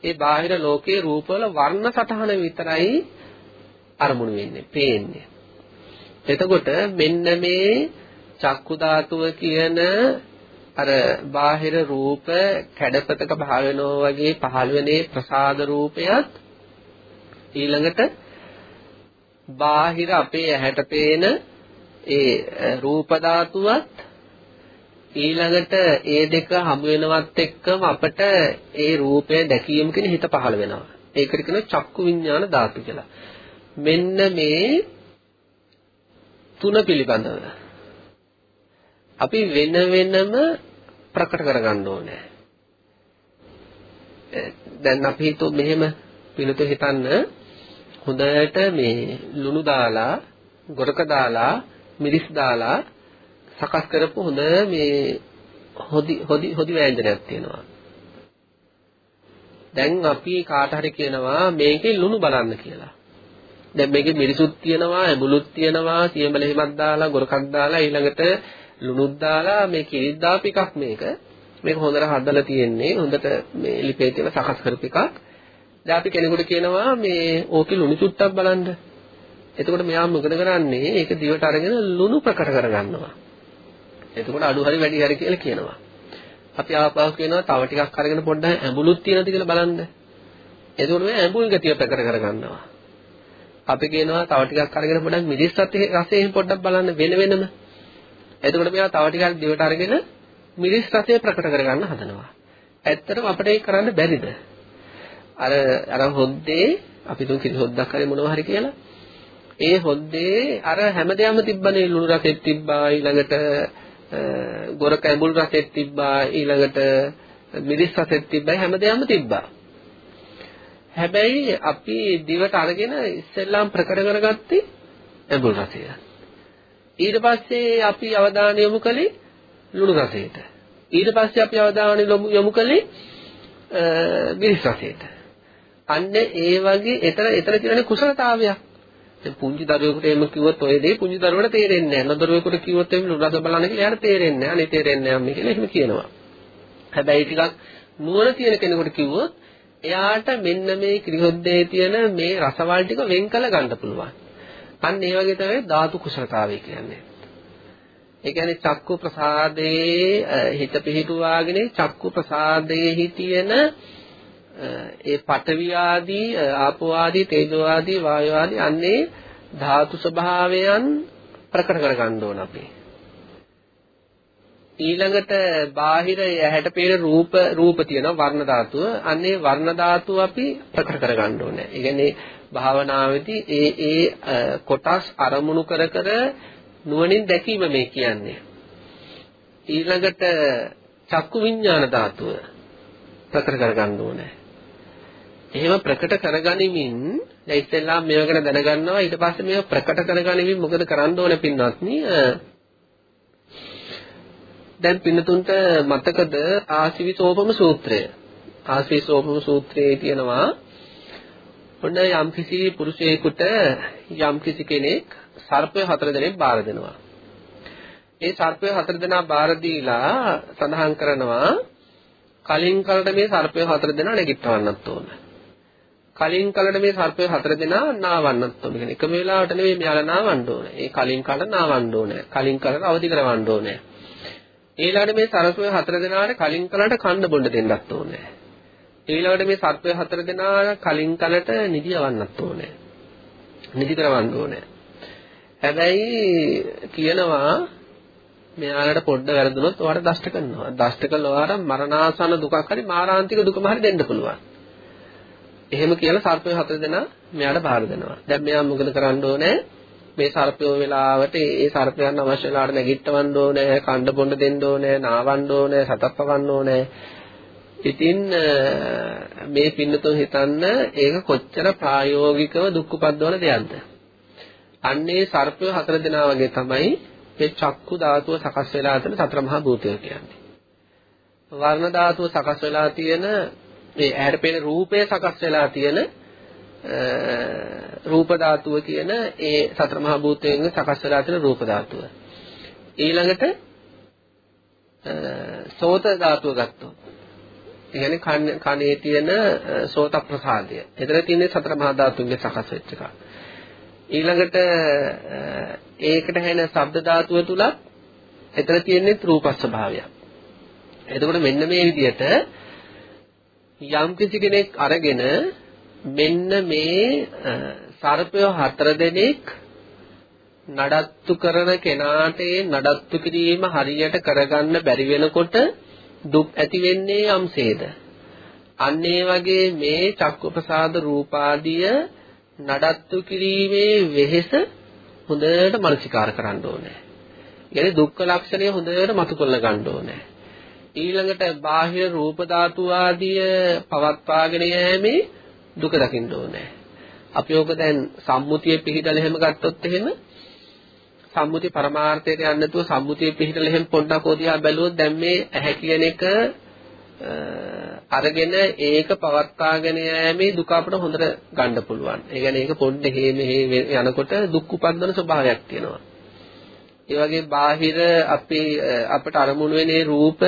ඒ බාහිර ලෝකයේ රූපවල වර්ණ සටහන විතරයි අරමුණු වෙන්නේ, පේන්නේ. එතකොට මෙන්න මේ චක්කු ධාතුව කියන අර බාහිර රූප කැඩපතක පහළ වෙනවා වගේ පහළ වෙනේ ප්‍රසාද රූපයත් ඊළඟට බාහිර අපේ ඇහැට පේන ඒ රූප ධාතුවත් ඊළඟට ඒ දෙක හමු වෙනවත් එක්කම අපට ඒ රූපය දැකීම කියන හිත පහළ වෙනවා. ඒකට කියන චක්කු විඥාන ධාතු කියලා. මෙන්න මේ තුන පිළිබඳව අපි වෙන වෙනම ප්‍රකට කරගන්න ඕනේ. දැන් අපි හිතුව මෙහෙම පිළිතු හිතන්න හොඳට මේ ලුණු දාලා ගොරක දාලා මිරිස් දාලා සකස් කරපු හොඳ මේ හොදි හොදි හොදි ව්‍යංජනයක් තියෙනවා. දැන් අපි කාට හරි කියනවා මේකේ ලුණු බලන්න කියලා. දැන් මේකේ මිරිසුත් තියෙනවා, ඇඹුලුත් තියෙනවා, සියඹල හිමක් දාලා, ගොරකක් දාලා ඊළඟට ලුණුත් දාලා මේ කිරිත් දාපු එකක් මේක. මේක හොඳට හදලා තියෙන්නේ. හොඳට මේ ලිපේ තියෙන සකස් කරපු එකක්. දැන් අපි කෙනෙකුට කියනවා මේ ඕකේ ලුණු චුට්ටක් බලන්න. එතකොට මෙයා මොකද කරන්නේ? ඒක දිවට අරගෙන ලුණු ප්‍රකට කරගන්නවා. එතකොට අඩු හරි වැඩි හරි කියලා කියනවා. අපි ආපහු කියනවා තව ටිකක් අරගෙන පොඩ්ඩක් ඇඹුලුත් තියෙනවද කියලා බලන්න. එතකොට මේ ඇඹුල් ගතිය ප්‍රකට කරගන්නවා. අපි කියනවා තව ටිකක් අරගෙන පොඩ්ඩක් මිදිස් රසයෙන් පොඩ්ඩක් බලන්න වෙන වෙනම. එතකොට මෙයා තව ටිකක් දිවට අරගෙන මිරිස් රසය ප්‍රකට කරගන්න හදනවා. ඇත්තටම අපිට ඒක කරන්න බැරිද? අර අර හොද්දේ අපි තුන් කිරි හොද්දක් හරි මොනවා හරි කියලා ඒ හොද්දේ අර හැමදේම තිබ්බනේ ලුණු රසෙත් තිබ්බා ඊළඟට ගොරක ඇඹුල් රසෙත් තිබ්බා ඊළඟට මිරිස් රසෙත් තිබ්බා හැමදේම තිබ්බා හැබැයි අපි දිවට අරගෙන ඉස්සෙල්ලාම ප්‍රකට කරගත්තේ ඇඹුල් රසය ඊට පස්සේ අපි අවධානය යොමු කළේ ලුණු රසයට ඊට පස්සේ අපි අවධානය යොමු කළේ මිරිස් රසයට අන්න ඒ වගේ එතන එතන තියෙන කුසලතාවයක් දැන් පුංචි දරුවෙකුට එහෙම කිව්වොත් ඔය දේ පුංචි දරුවට තේරෙන්නේ නැහැ. නදරුවෙකුට කිව්වොත් එහෙම රස බලන්න කියලා එයාට තේරෙන්නේ නැහැ. අනේ තේරෙන්නේ නැහැ කියලා එහෙම කියනවා. හැබැයි ටිකක් නුවණ තියෙන කෙනෙකුට කිව්වොත් එයාට මෙන්න මේ කිරිහොද්දේ තියෙන මේ රසවල් ටික වෙන් කළ ගන්න පුළුවන්. අන්න ඒ වගේ තමයි ධාතු කුසලතාවය කියන්නේ. ඒ කියන්නේ චක්කු ප්‍රසාදේ හිත පිහිටුවාගෙන චක්කු ප්‍රසාදයේ තියෙන ඒ පඨවි ආදී ආපෝ ආදී තේජෝ ආදී වායෝ ආදී අන්නේ ධාතු ස්වභාවයන් ප්‍රකට කරගන්න ඕන අපි. ඊළඟට බාහිර ඇහැට පේන රූප රූප තියෙනවා වර්ණ ධාතුව. අන්නේ වර්ණ ධාතුව අපි ප්‍රකට කරගන්න ඕනේ. ඒ කියන්නේ භාවනාවේදී ඒ ඒ කොටස් අරමුණු කර කර නුවණින් දැකීම මේ කියන්නේ. ඊළඟට චක්කු විඥාන ධාතුව ප්‍රකට කරගන්න ඕනේ. එහෙම ප්‍රකට කරගනිමින් දැන් ඉස්සෙල්ලා මේව ගැන දැනගන්නවා ඊට පස්සේ මේව ප්‍රකට කරගනිමින් මොකද කරන්න ඕනේ පින්වත්නි දැන් පින්නතුන්ට මතකද ආසිවිසෝපම සූත්‍රය ආසිවිසෝපම සූත්‍රයේ තියෙනවා ඔන්න යම්කිසි පුරුෂයෙකුට යම්කිසි කෙනෙක් සර්පය හතර දෙනෙක් බාර දෙනවා ඒ සර්පය හතර දෙනා බාර දීලා සඳහන් කරනවා කලින් කලට මේ සර්පය හතර දෙනා නැගිටවන්නත් ඕනේ කලින් කලට මේ සර්පය හතර දෙනා නාවන්නත් ඕනේ. කියන්නේ එකම වෙලාවට නෙවෙයි මෙයාලා නාවන්න ඕනේ. ඒ කලින් කලට නාවන්න ඕනේ. කලින් කලට අවදි කරවන්න ඕනේ. ඊළඟට මේ සර්පය හතර දෙනාට කලින් කලට කන්න බොන්න දෙන්නත් ඕනේ. ඊළඟට මේ සර්පය හතර දෙනා කලින් කලට නිදි යවන්නත් ඕනේ. නිදි කරවන්න ඕනේ. හැබැයි කියනවා මෙයාලට පොඩ්ඩ වැරදුනොත් ඔයාලට දෂ්ට කරනවා. දෂ්ට කළා ඔයාලට මරණාසන්න දුකක් හරි මාරාන්තික දුකම හරි දෙන්න පුළුවන්. එහෙම කියලා සර්පය හතර දෙනා මෙයාට බාර දෙනවා. දැන් මෙයා මොකද කරන්න ඕනේ? මේ සර්පයෝ වෙලාවට ඒ සර්පයන් අවශ්‍ය වෙලාවට නැගිටවන්න ඕනේ, කණ්ඩ පොණ්ඩ දෙන්න ඕනේ, නාවන්න ඕනේ, සතප්පවන්න ඕනේ. ඉතින් මේ පින්නතුන් හිතන්න ඒක කොච්චර ප්‍රායෝගිකව දුක් උපද්දවන දෙයක්ද? අන්නේ සර්පය හතර දෙනා වගේ තමයි මේ චක්කු ධාතුව සකස් වෙලා තියෙන සතර මහා භූතය කියන්නේ. වර්ණ ධාතුව සකස් වෙලා තියෙන මේ ඇහැට පෙනෙන රූපය සකස් වෙලා තියෙන රූප ධාතුව කියන ඒ සතර මහා භූතයෙන් සකස් වෙලා තියෙන රූප ධාතුව. ඊළඟට සෝත ධාතුව ගත්තොත්. ඒ කියන්නේ කනේ තියෙන සෝත ප්‍රසාදය. එතන තියෙන සතර මහා ධාතුන්ගේ සකස් වෙච්ච එක. ඊළඟට ඒකට හැෙන ශබ්ද ධාතුව තුලත් එතන තියෙන්නේ රූප ස්වභාවයක්. එතකොට මෙන්න මේ විදිහට යම් කිසි කෙනෙක් අරගෙන මෙන්න මේ සර්පය හතර දෙනෙක් නඩත්තු කරන කෙනාට ඒ නඩත්තු කිරීම හරියට කරගන්න බැරි වෙනකොට දුක් ඇති වෙන්නේ යම්සේද අන්න ඒ වගේ මේ චක්කප්‍රසාද රූපාදිය නඩත්තු කිරීමේ වෙහෙස හොඳට මනසිකාර කරන්න ඕනේ. يعني දුක්ඛ ලක්ෂණය හොඳට මතු කරලා ගන්න ඕනේ. ඊළඟට බාහිර රූප ධාතු ආදිය පවත්වාගෙන යෑමේ දුක දකින්න ඕනේ. අපි ඕක දැන් සම්මුතියේ පිළිදල එහෙම ගත්තොත් එහෙම සම්මුති පරමාර්ථයට යන්නේ නැතුව සම්මුතියේ පිළිදල එහෙම පොඩ්ඩක් ඕදියා බැලුවොත් දැන් මේ ඇහැ කියන එක අරගෙන ඒක පවත්වාගෙන යෑමේ දුක අපිට හොඳට ගන්න පුළුවන්. ඒ කියන්නේ ඒක පොඩ්ඩ හේ මෙහෙ යනකොට දුක් උපද්දන ස්වභාවයක් තියෙනවා. ඒ වගේ බාහිර අපේ අපට අරමුණු වෙනේ රූප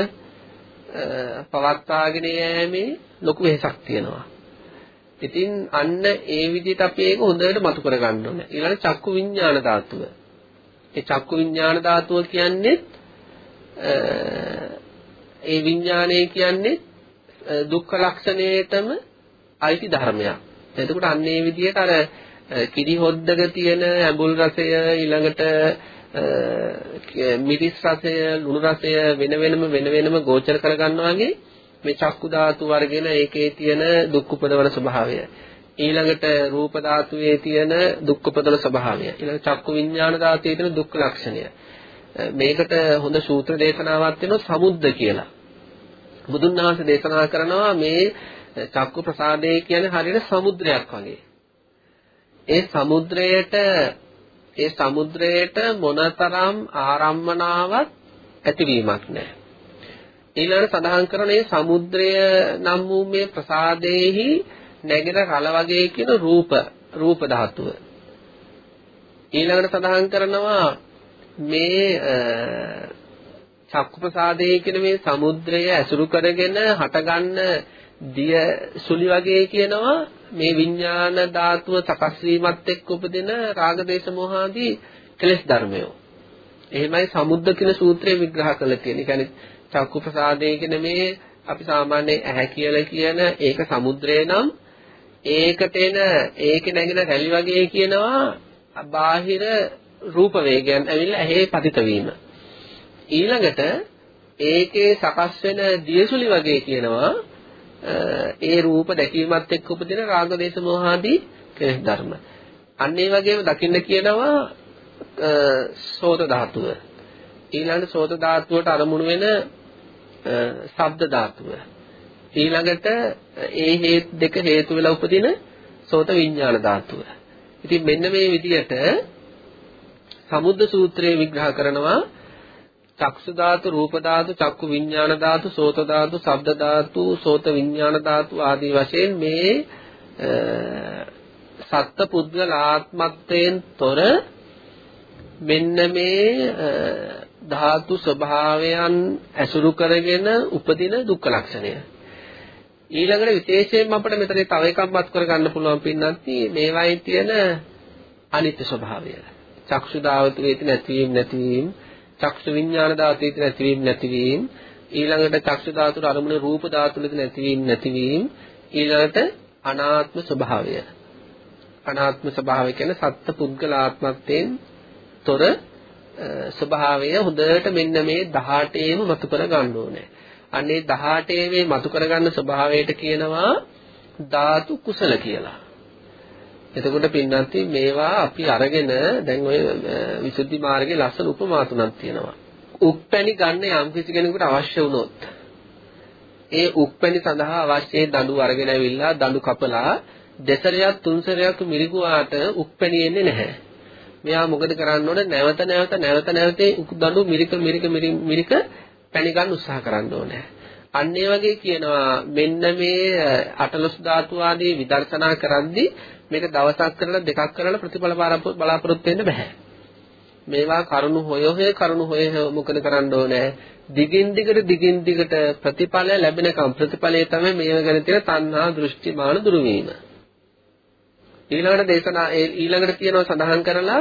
පවත්වාගෙන යෑමේ ලොකු වෙහසක් තියෙනවා. ඉතින් අන්න ඒ විදිහට අපි ඒක හොඳට මතු කර ගන්න ඕනේ. ඊළඟ චක්කු විඥාන ධාතුව. ඒ චක්කු විඥාන ධාතුව කියන්නේ ඒ විඥානය කියන්නේ දුක්ඛ ලක්ෂණයටම අයිති ධර්මයක්. එතකොට අන්න ඒ විදිහට අර කිරි හොද්දක තියෙන ඇඹුල් රසය ඊළඟට මිරිස් රසය ලුණු රසය වෙන වෙනම වෙන වෙනම ගෝචර කරගන්නවා වගේ මේ චක්කු ධාතු වර්ගෙන ඒකේ තියෙන දුක් උපදවන ස්වභාවය. ඊළඟට රූප ධාතුවේ තියෙන දුක් උපදවන ස්වභාවය. ඊළඟ චක්කු විඥාන ධාතුවේ තියෙන දුක් ලක්ෂණය. මේකට හොඳ සූත්‍ර දේශනාවක් වෙනවා සමුද්ද කියලා. බුදුන් වහන්සේ දේශනා කරනවා මේ චක්කු ප්‍රසාදය කියන්නේ හරියට සමුද්‍රයක් වගේ. ඒ සමුද්‍රයට ඒ සමුද්‍රයට මොනතරම් ආරම්මනාවක් ඇතිවීමක් නැහැ. ඊළඟට සඳහන් කරන මේ සමුද්‍රය නම් වූ මේ ප්‍රසාදයේහි නැගෙන රළ වගේ කියන රූප රූප ධාතුව. ඊළඟට සඳහන් කරනවා මේ චක්කු ප්‍රසාදයේ කියන මේ සමුද්‍රය ඇසුරු කරගෙන හටගන්න දිය සුලි වගේ කියනවා මේ විඥාන ධාතුව සකස් වීමත් එක්ක උපදින රාග දේශ මොහ ආදී කෙලෙස් ධර්මයෝ. එහෙමයි සමුද්ද කියන සූත්‍රය විග්‍රහ කරලා තියෙන්නේ. ඒ කියන්නේ චක්කු ප්‍රසාදයේ කියන මේ අපි සාමාන්‍ය ඇහැ කියලා කියන ඒක සමුද්‍රය නම් ඒකට එන ඒකේ නැගෙන රැලි වගේ කියනවා බාහිර රූප වේගයන් ඇවිල්ලා ඇහි පතිත වීම. ඊළඟට ඒකේ සකස් වෙන දියසුලි වගේ කියනවා ඒ රූප දැකීමත් එක්ක උපදින රාග දේශ මොහ ආදී කෙලෙස් ධර්ම. අන්න ඒ වගේම දකින්න කියනවා සෝත ධාතුව. ඊළඟ සෝත ධාතුවට අරමුණු වෙන ශබ්ද ධාතුව. ඊළඟට ඒ හේතු දෙක හේතු වෙලා උපදින සෝත විඥාන ධාතුව. ඉතින් මෙන්න මේ විදිහට සමුද්ද සූත්‍රයේ විග්‍රහ කරනවා චක්සු ධාතු, රූප ධාතු, චක්කු විඥාන ධාතු, සෝත ධාතු, ශබ්ද ධාතු, සෝත විඥාන ධාතු ආදී වශයෙන් මේ සත්ත්ව පුද්ගල ආත්මත්වයෙන් තොර මෙන්න මේ ධාතු ස්වභාවයන් ඇසුරු කරගෙන උපදින දුක්ඛ ලක්ෂණය. ඊළඟට විශේෂයෙන්ම අපිට මෙතන තව එකක් මත් කරගන්න පුළුවන් පින්නත් මේවායේ තියෙන අනිත්‍ය ස්වභාවය. චක්ෂු ධාතුවේ තියෙන ඇතිවීම නැතිවීම චක්ෂු විඥාන ධාතුවේ තියෙන ඇතිවීම නැතිවීම ඊළඟට චක්ෂු ධාතුර අරමුණ රූප ධාතුවේ තියෙන ඇතිවීම නැතිවීම ඊළඟට අනාත්ම ස්වභාවය අනාත්ම ස්වභාවය කියන්නේ සත්ත්ව පුද්ගල ආත්මත්වයෙන් තොර ස්වභාවය හොඳට මෙන්න මේ 18ේම මතු කර ගන්න ඕනේ. අන්නේ 18 මේ මතු කරගන්න ස්වභාවයට කියනවා ධාතු කුසල කියලා. එතකොට පින්නන්ති මේවා අපි අරගෙන දැන් ඔය විසුද්ධි මාර්ගයේ ලස්සන උපමා තුනක් තියෙනවා. උප්පැණි ගන්න යම් කිසි කෙනෙකුට අවශ්‍ය වුණොත් ඒ උප්පැණි සඳහා අවශ්‍ය දඬු අරගෙන ඇවිල්ලා දඬු කපලා දෙසරයක් තුන්සරයක් මිරිගුවාට උප්පැණි එන්නේ නැහැ. මෙයා මොකද කරන්න ඕනේ නැවත නැවත නැවත නැවත දඬු මිරික මිරික මිරික පැණි ගන්න උත්සාහ කරන්න ඕනේ. අන්න ඒ වගේ කියනවා මෙන්න මේ අටලොස් ධාතු ආදී විදර්ශනා කරද්දී මේක දවසක් කරලා දෙකක් කරලා ප්‍රතිඵල බලාපොරොත්තු වෙන්න බෑ. මේවා කරුණු හොය හොය කරුණු හොය මොකද කරන්න ඕනේ? දිගින් දිගට දිගින් දිගට ප්‍රතිඵල ලැබෙනකම් ප්‍රතිඵලයේ තමයි මේව ගැන තියෙන තණ්හා දෘෂ්ටි මාන දුරු වීම. ඊළඟට දේශනා ඊළඟට කියනවා සඳහන් කරලා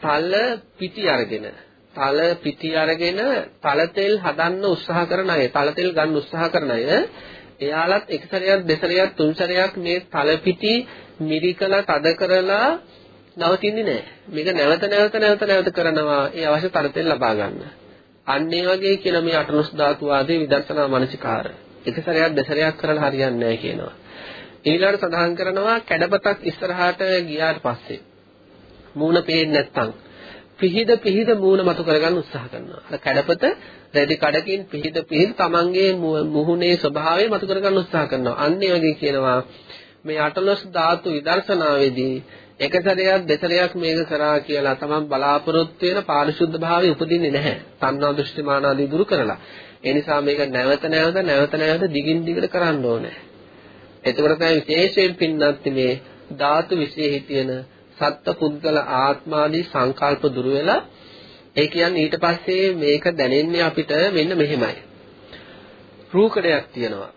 තල පිටි අරගෙන තල පිටි අරගෙන තල තෙල් හදන්න උත්සාහ කරන අය තල තෙල් ගන්න උත්සාහ කරන අය එයාලත් එක සැරයක් දෙසරයක් තුන් සැරයක් මේ තල පිටි මිරිකලා තද කරලා නවතින්නේ නැහැ. මේක නැවත නැවත නැවත නැවත කරනවා ඒ අවශ්‍ය තරතෙන් ලබා ගන්න. අන්න ඒ වගේ කියන මේ අටලොස් ධාතු ආදී විදර්ශනා මනසිකාර. එක සැරයක් දෙසරයක් කරලා හරියන්නේ නැහැ කියනවා. ඊළඟට සඳහන් කරනවා කැඩපතක් ඉස්සරහට ගියාට පස්සේ මූණ පේන්නේ නැත්නම් පිහිද පිහිද මූණ මතු කරගන්න උත්සාහ කරනවා. අර කැඩපත රෙදි කඩකින් පිහිද පිහිද තමන්ගේ මුහුණේ ස්වභාවය මතු කරගන්න උත්සාහ කරනවා. අන්න ඒ වගේ කියනවා මේ අටලොස් ධාතු විදර්ශනාවේදී එක සැරයක් දෙසරයක් මේක කරා කියලා තමන් බලාපොරොත්තු වෙන පාරිශුද්ධ භාවය උපදින්නේ නැහැ. තණ්හා දෘෂ්ටි මාන ආදී දුරු කරලා. ඒ නිසා මේක නැවත නැවත නැවත නැවත දිගින් දිගට කරන්න ඕනේ. එතකොට තමයි විශේෂයෙන් පින්නත් මේ ධාතු විශේෂ තියෙන සත්ත්ව පුද්ගල ආත්මාදී සංකල්ප දුරු වෙලා ඒ කියන්නේ ඊට පස්සේ මේක දැනෙන්නේ අපිට මෙන්න මෙහෙමයි. රූකඩයක් තියෙනවා.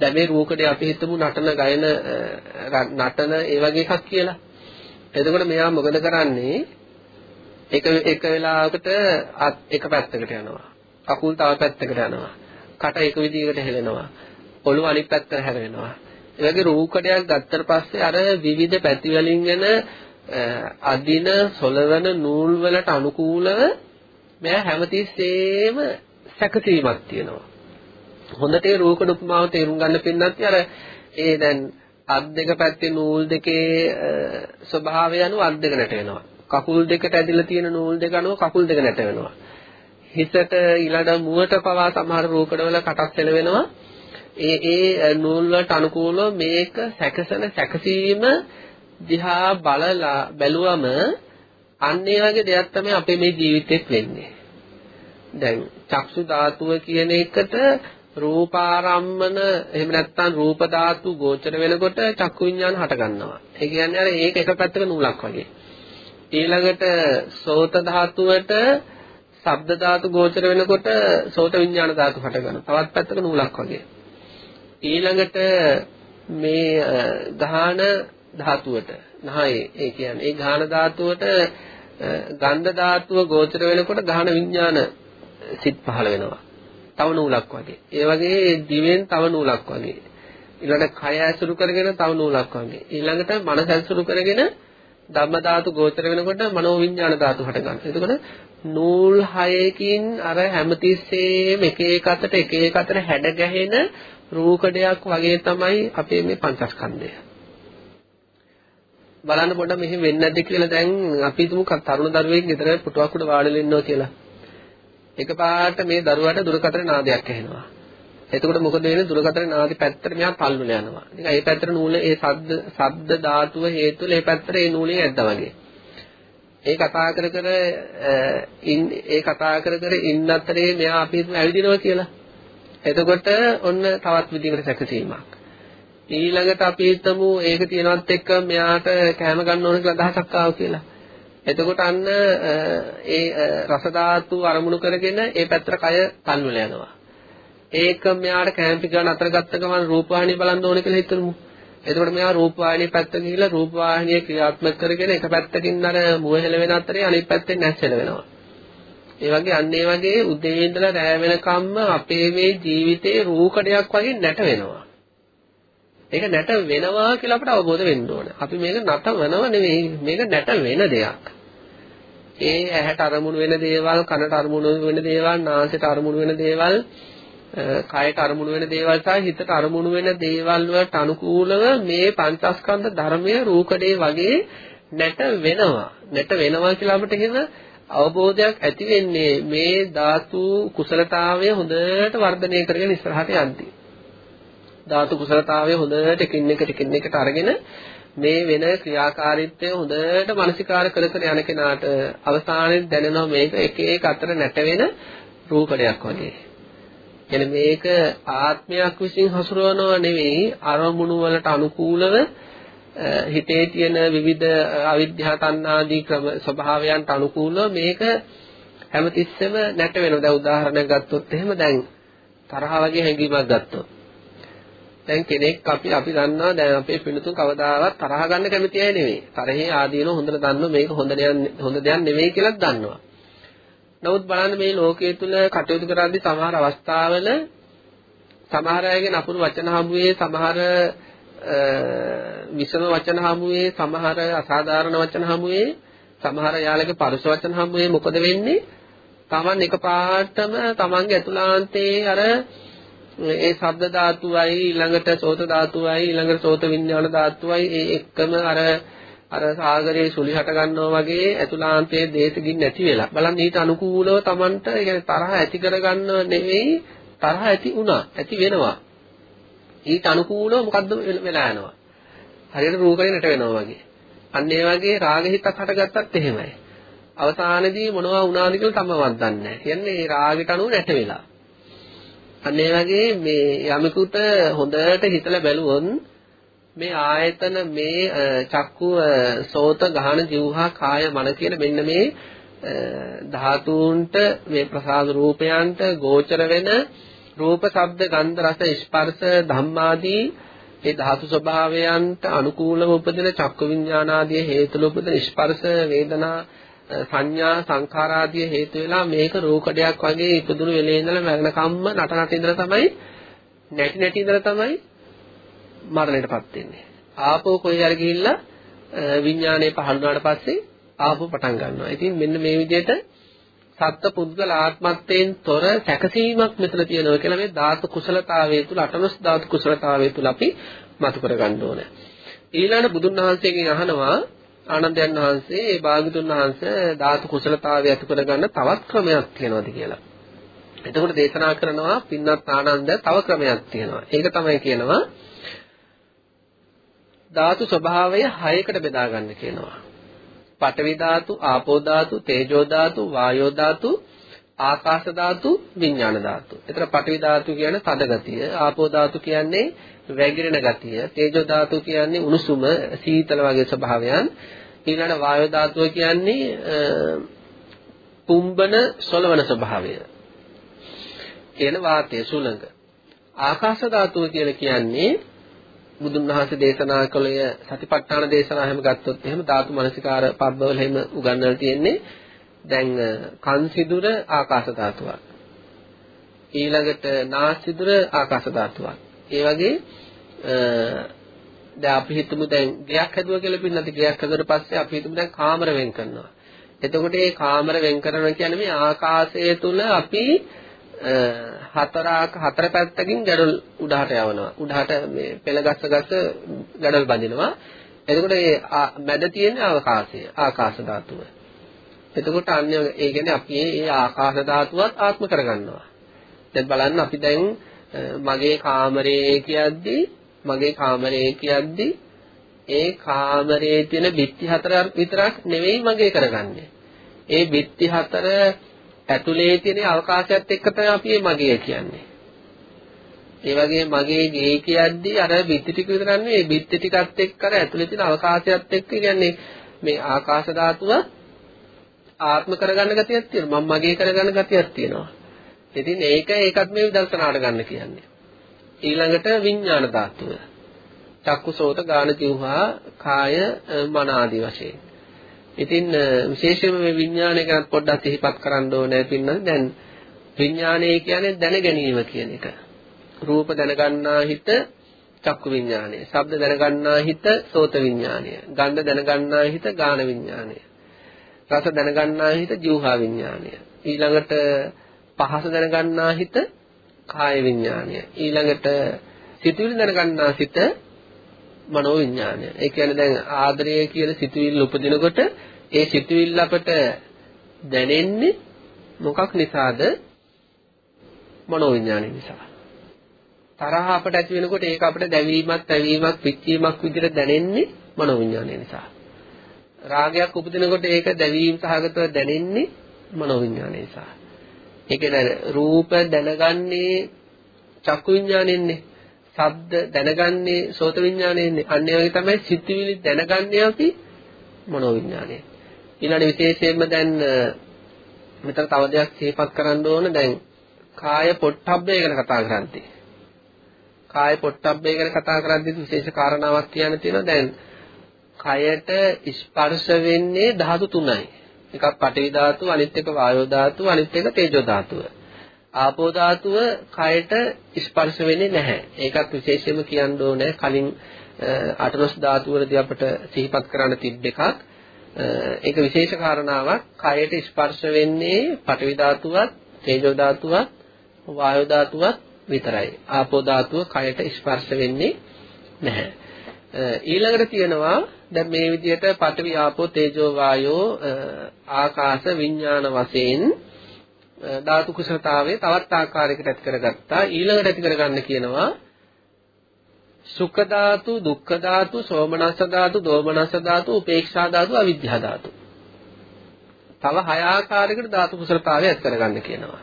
දැන් මේ රූකඩේ අපි හිතමු නටන ගයන නටන ඒ වගේ එකක් කියලා. එතකොට මෙයා මොකද කරන්නේ? එක එක වෙලාවකට එක පැත්තකට යනවා. කකුල් තව පැත්තකට යනවා. කට එක විදිහකට හෙලෙනවා. ඔළුව අනිත් පැත්තට හැරෙනවා. ඒ වගේ රූකඩයක් ගත්තට පස්සේ අර විවිධ පැති වලින් එන අදින සොලවන නූල් වලට අනුකූලව මෙයා හැමතිස්සෙම සැකසීමක් තියෙනවා. හොඳට ඒ රූකඩ උපමාව තේරුම් ගන්න පින්නත් අර ඒ දැන් අත් දෙක පැත්තේ නූල් දෙකේ ස්වභාවය අනුව අත් දෙක නැට වෙනවා. කකුල් දෙකට ඇදලා තියෙන නූල් දෙක අනුව කකුල් දෙක නැට වෙනවා. හිසට ඊළඟ මුවට පවා සමහර රූකඩවල කටක් සෙල වෙනවා. ඒ ඒ නූල් වලට අනුකූලව මේක සැකසන සැකසීම දිහා බලලා බැලුවම අන්න ඒ වගේ දෙයක් තමයි අපේ මේ ජීවිතෙත් වෙන්නේ. දැන් චක්සු ධාතුව කියන එකට රූපාරම්මන එහෙම නැත්නම් රූප ධාතු ගෝචර වෙනකොට චක්කු විඤ්ඤාණ හට ගන්නවා. ඒ කියන්නේ අර ඒක එක පැත්තක නූලක් වගේ. ඊළඟට සෝත ධාතුවට ශබ්ද ධාතු ගෝචර වෙනකොට සෝත විඤ්ඤාණ ධාතු හට ගන්නවා. තවත් පැත්තක නූලක් වගේ. ඊළඟට මේ ගාහන ධාතුවට නහයේ ඒ කියන්නේ ඒ ගාහන ධාතුවට ගන්ධ ධාතුව ගෝචර වෙනකොට ගාහන විඥාන සිත් පහළ වෙනවා. තව නූලක් වගේ. ඒ වගේ දිවෙන් තව නූලක් වගේ. ඊළඟට කය ඇසුරු කරගෙන තව නූලක් වගේ. ඊළඟට මනස ඇසුරු කරගෙන ධම්ම ධාතු ගෝචර වෙනකොට මනෝ විඥාන ධාතු හට ගන්නවා. එතකොට නූල් හයකින් අර හැමතිස්සෙම එක එක අතට එක එක අතට හැඩ ගැහෙන රූකඩයක් වගේ තමයි අපේ මේ පංචස්කන්ධය. බලන්න පොඩ්ඩක් මෙහෙම වෙන්නේ නැද්ද කියලා දැන් අපි හිතමු තරුණ දරුවෙක් ගෙදර පුටුවක් උඩ වාඩිලා ඉන්නවා කියලා. එකපාරට මේ දරුවාට දුරකථන නාදයක් ඇහෙනවා. එතකොට මොකද වෙන්නේ දුරකථන නාදේ පැත්තට මෙයා තල්ලුල යනවා. ඉතින් ඒ පැත්තට නූල ඒ ශබ්ද ශබ්ද ධාතුව හේතුල ඒ පැත්තට ඒ නූලේ ඇද්දා වගේ. ඒ කතා කර කර ඒ කතා කර කර ඉන්න අතරේ මෙයා අපි ඇවිදිනවා කියලා. එතකොට ඔන්න තවත් විදිහකට සැකසීමක්. ඊළඟට අපි හිතමු ඒක තියනවත් එක්ක මෙයාට කැම ගන්න ඕන කියලා අදහසක් ආවා කියලා. එතකොට අන්න ඒ රස ධාතු අරමුණු කරගෙන ඒ පැත්තට කය තල්වල යනවා. ඒක මෙයාට කැම්පි ගන්න අතර ගත්ත ගමන් රූපවාහිනිය බලන්න ඕන කියලා හිතමු. එතකොට මෙයා රූපවාහිනිය පැත්ත ගිහිල්ලා රූපවාහිනිය ක්‍රියාත්මක කරගෙන එක පැත්තකින් අර මුව හෙල වෙන අතරේ අනිත් පැත්තෙන් නැස් හෙල වෙනවා. ඒ වගේ අන්න ඒ වගේ උදේ ඉඳලා රෑ වෙනකම්ම අපේ මේ ජීවිතේ රූකඩයක් වගේ නැට වෙනවා. ඒක නැට වෙනවා කියලා අපිට අවබෝධ වෙන්න ඕන. අපි මේක නටවනව නෙවෙයි මේක නැට වෙන දෙයක්. ඒ ඇහැට අරමුණු වෙන දේවල්, කනට අරමුණු වෙන දේවල්, නාසයට අරමුණු වෙන දේවල්, කයට අරමුණු වෙන දේවල් සහ හිතට අරමුණු වෙන දේවල් වලට අනුකූලව මේ පංචස්කන්ධ ධර්මයේ රූකඩේ වගේ නැට වෙනවා. නැට වෙනවා කියලා අපිට කියන අවබෝධයක් ඇති වෙන්නේ මේ ධාතු කුසලතාවය හොඳට වර්ධනය කරගෙන ඉස්සරහට යද්දී. ධාතු කුසලතාවය හොඳට එකින් එකට එකින් එකට අරගෙන මේ වෙන ක්‍රියාකාරීත්වය හොඳට මානසිකාර කර කර යන කෙනාට අවසානයේ දැනෙනවා මේක එක එක අතර නැට වෙන රූපඩයක් වගේ. එනේ මේක ආත්මයක් විසින් හසුරවනව නෙවෙයි අරමුණු වලට අනුකූලව හිතේ තියෙන විවිධ අවිද්‍යා තණ්හාදී ක්‍රම ස්වභාවයන්ට අනුකූලව මේක හැමතිස්සෙම නැට වෙනවා. දැන් උදාහරණයක් ගත්තොත් එහෙම දැන් තරහ වගේ හැඟීමක් ගත්තොත්. දැන් කෙනෙක් අපි අපි දන්නවා දැන් අපේ පිළිතුරු කවදාවත් තරහ ගන්න කැමති අය නෙවෙයි. තරහේ ආදීන හොඳට දන්නවා මේක හොඳ දෙයක් හොඳ දෙයක් නෙවෙයි කියලා දන්නවා. නමුත් බලන්න මේ ලෝකයේ තුල කටයුතු කරද්දී සමහර අවස්ථාවල සමහර අයගේ නපුරු වචන හමුවේ සමහර විසම වචන හමුවේ සමහර අසාධාරණ වචන හමුවේ සමහර යාලගේ පරුස වචන හමුවේ මොකද වෙන්නේ? Taman එකපාරටම Tamanගේ අතුලාන්තයේ අර ඒ ශබ්ද ධාතුවයි ඊළඟට සෝත ධාතුවයි ඊළඟට සෝත විඤ්ඤාණ ධාතුවයි ඒ එක්කම අර අර සාගරයේ සුලි හට ගන්නවා වගේ අතුලාන්තයේ දේශකින් නැති වෙලා බලන්න ඊට අනුකූලව Tamanට ඒ තරහ ඇති කරගන්න නෙවෙයි තරහ ඇති වුණා ඇති වෙනවා ඊට අනුකූලව මොකද්ද වෙලා යනවා? හරියට රූකේ නැට වෙනවා වගේ. අන්න ඒ වගේ රාග හිතක් හටගත්තත් එහෙමයි. අවසානයේදී මොනවා වුණාද කියලා තමවත් දන්නේ නැහැ. කියන්නේ ඒ රාගයට අනුව නැට වෙලා. අන්න ඒ වගේ මේ යමෙකුට හොඳට හිතලා බැලුවොත් මේ ආයතන මේ චක්කු සෝත ගහන જીවහා කාය මන කියන මෙන්න මේ ධාතුන්ට මේ ප්‍රසාද රූපයන්ට ගෝචර වෙන රූප ශබ්ද ගන්ධ රස ස්පර්ශ ධම්මාදී ඒ ධාතු ස්වභාවයන්ට අනුකූලව උපදින චක්කු විඥානාදී හේතුල උපදින ස්පර්ශ වේදනා සංඥා සංඛාරාදී හේතු වෙලා මේක රූකඩයක් වගේ ඉපදුණු වෙලේ ඉඳලා මරණකම්ම නට නට ඉඳලා තමයි නැටි නැටි ඉඳලා තමයි මරණයටපත් වෙන්නේ. ආපෝ කොයි හරි ගිහිල්ලා විඥානය පහළ වුණාට පස්සේ ආපෝ පටන් ගන්නවා. ඉතින් මෙන්න මේ විදිහට සත්ත්ව පුද්ගල ආත්මත්වයෙන් තොර සැකසීමක් මෙතන තියෙනවා කියලා මේ ධාතු කුසලතාවය තුල අටලොස් ධාතු කුසලතාවය තුල අපි මතු කර ගන්න ඕනේ. ඊළඟ බුදුන් වහන්සේගෙන් අහනවා ආනන්දයන් වහන්සේ ඒ භාගතුන් වහන්සේ ධාතු කුසලතාවය ඇති කරගන්න තවත් ක්‍රමයක් තියෙනවද කියලා. එතකොට දේශනා කරනවා පින්වත් ආනන්ද තව ක්‍රමයක් තියෙනවා. ඒක තමයි කියනවා ධාතු ස්වභාවය හයකට බෙදා ගන්න කියනවා. පඨවි ධාතු, ආපෝ ධාතු, තේජෝ ධාතු, වායෝ ධාතු, ආකාශ ධාතු, විඥාන ධාතු. එතන පඨවි ධාතු කියන්නේ තද ගතිය, ආපෝ ධාතු කියන්නේ වැగిරෙන ගතිය, තේජෝ ධාතු කියන්නේ උණුසුම, සීතල වගේ ස්වභාවයන්. ඊළඟ වායෝ ධාතුව කියන්නේ පුම්බන සොලවන ස්වභාවය. කියන වාතය සුළඟ. ආකාශ ධාතුව කියලා කියන්නේ බුදුන් වහන්සේ දේශනා කළේ සතිපට්ඨාන දේශනා හැම ගත්තොත් එහෙම ධාතු මනසිකාර පබ්බවල එහෙම උගන්වලා තියෙන්නේ. දැන් කන් සිදුර ආකාශ ධාතුවක්. ඊළඟට නාස් සිදුර ආකාශ ධාතුවක්. ඒ වගේ දැන් අපි හිතමු දැන් ගයක් හැදුවා කියලා පින්නත් ගයක් හැදුවට පස්සේ අපි හිතමු දැන් කාමර වෙන් කරනවා. එතකොට මේ කාමර වෙන් කරනවා කියන්නේ මේ ආකාශය තුල අපි හතරාක හතර පැත්තකින් ගැඩොල් උඩහට යවනවා. උඩහට මේ පෙළ ගස්ස ගස්ස ගැඩොල් බඳිනවා. එතකොට මේ මැද තියෙන අවකාශය ආකාශ ධාතුව. එතකොට අන්‍ය ඒ කියන්නේ අපි මේ ආකාශ ධාතුවත් ආත්ම කරගන්නවා. දැන් බලන්න අපි දැන් මගේ කාමරේ කියද්දි මගේ කාමරේ කියද්දි ඒ කාමරේ තියෙන බිත්ති හතර විතරක් නෙවෙයි මගේ කරගන්නේ. ඒ බිත්ති හතර ඇතුලේ තියෙන අවකාශයත් එක්ක තමයි අපි මගේ කියන්නේ. ඒ වගේ මගේ ගේ කියද්දී අර බිත්ති ටික විතර නෙවෙයි මේ බිත්ති ටිකත් එක්ක අර ඇතුලේ තියෙන අවකාශයත් එක්ක කියන්නේ මේ ආකාශ ධාතුව ආත්ම කරගන්න ගතියක් තියෙනවා. මම මගේ කරගන්න ගතියක් තියෙනවා. ඉතින් ඒක ඒකත් මේ විදර්ශනාට ගන්න කියන්නේ. ඊළඟට විඥාන ධාතුව. චක්කුසෝත ගාන ජීවහා කාය මන ආදී වශයෙන්. ඉතින් විශේෂයෙන්ම මේ විඥානය ගැන පොඩ්ඩක් සිහිපත් කරන්න ඕනේ පින්නත් දැන් විඥානය කියන්නේ දැන ගැනීම කියන එක. රූප දැනගන්නා හිත චක්කු විඥානය. ශබ්ද දැනගන්නා හිත සෝත විඥානය. ගන්ධ දැනගන්නා හිත ගාන විඥානය. රස දැනගන්නා හිත જીවහා විඥානය. ඊළඟට පහස දැනගන්නා හිත කාය විඥානය. ඊළඟට සිතුවිලි දැනගන්නා සිත මනෝ විඥානය. ඒ කියන්නේ දැන් ආදරය කියන සිතුවිල්ල උපදිනකොට ඒ සිතුවිල්ල අපට දැනෙන්නේ මොකක් නිසාද? මනෝ විඥානය නිසා. තරහ අපට ඇති වෙනකොට ඒක අපිට දැවීමක්, තැවීමක්, පිච්චීමක් විදිහට දැනෙන්නේ මනෝ විඥානය නිසා. රාගයක් උපදිනකොට ඒක දැවීම සහගතව දැනෙන්නේ මනෝ විඥානය නිසා. ඒ කියන්නේ රූප දැනගන්නේ චක්කු විඥානෙන්නේ. ශබ්ද දැනගන්නේ සෝත විඥාණයෙන්නේ. අන්න ඒ වගේ තමයි සිතුවිලි දැනගන්නේ අපි මනෝ විඥාණය. ඊළඟ විශේෂයෙන්ම දැන් මෙතන තව දෙයක් සිහිපත් කරන්න ඕන දැන් කාය පොට්ටබ්බය ගැන කතා කරන්නේ. කාය පොට්ටබ්බය ගැන කතා කරද්දී විශේෂ කාරණාවක් කියන්න තියෙනවා දැන් කයට ස්පර්ශ වෙන්නේ ධාතු තුනයි. එකක් පඨවි ධාතුව, අනිත් එක වායෝ ධාතුව, අනිත් එක තේජෝ ධාතුව. ආපෝ ධාතුව කයට ස්පර්ශ වෙන්නේ නැහැ. ඒකත් විශේෂයෙන්ම කියන්න ඕනේ කලින් අටලොස් ධාතු වලදී අපිට සිහිපත් කරන්න තිබ්බ එකක්. ඒක විශේෂ කාරණාවක්. කයට ස්පර්ශ වෙන්නේ පඨවි ධාතුවත් තේජෝ ධාතුවත් වායෝ ධාතුවත් විතරයි. ආපෝ ධාතුව කයට ස්පර්ශ වෙන්නේ නැහැ. ඊළඟට තියෙනවා දැන් මේ විදිහට පඨවි ආපෝ තේජෝ වායෝ ආකාශ විඥාන වශයෙන් ධාතු කුසලතාවයේ තවත් ආකාරයකට ඇති කරගත්තා. ඊළඟට ඇති කරගන්න කියනවා සුඛ ධාතු දුක්ඛ ධාතු සෝමනස්ස ධාතු දෝමනස්ස ධාතු උපේක්ෂා ධාතු අවිද්‍යා ධාතු. තව හය ආකාරයකට ධාතු කුසලතාවය ඇති කරගන්න කියනවා.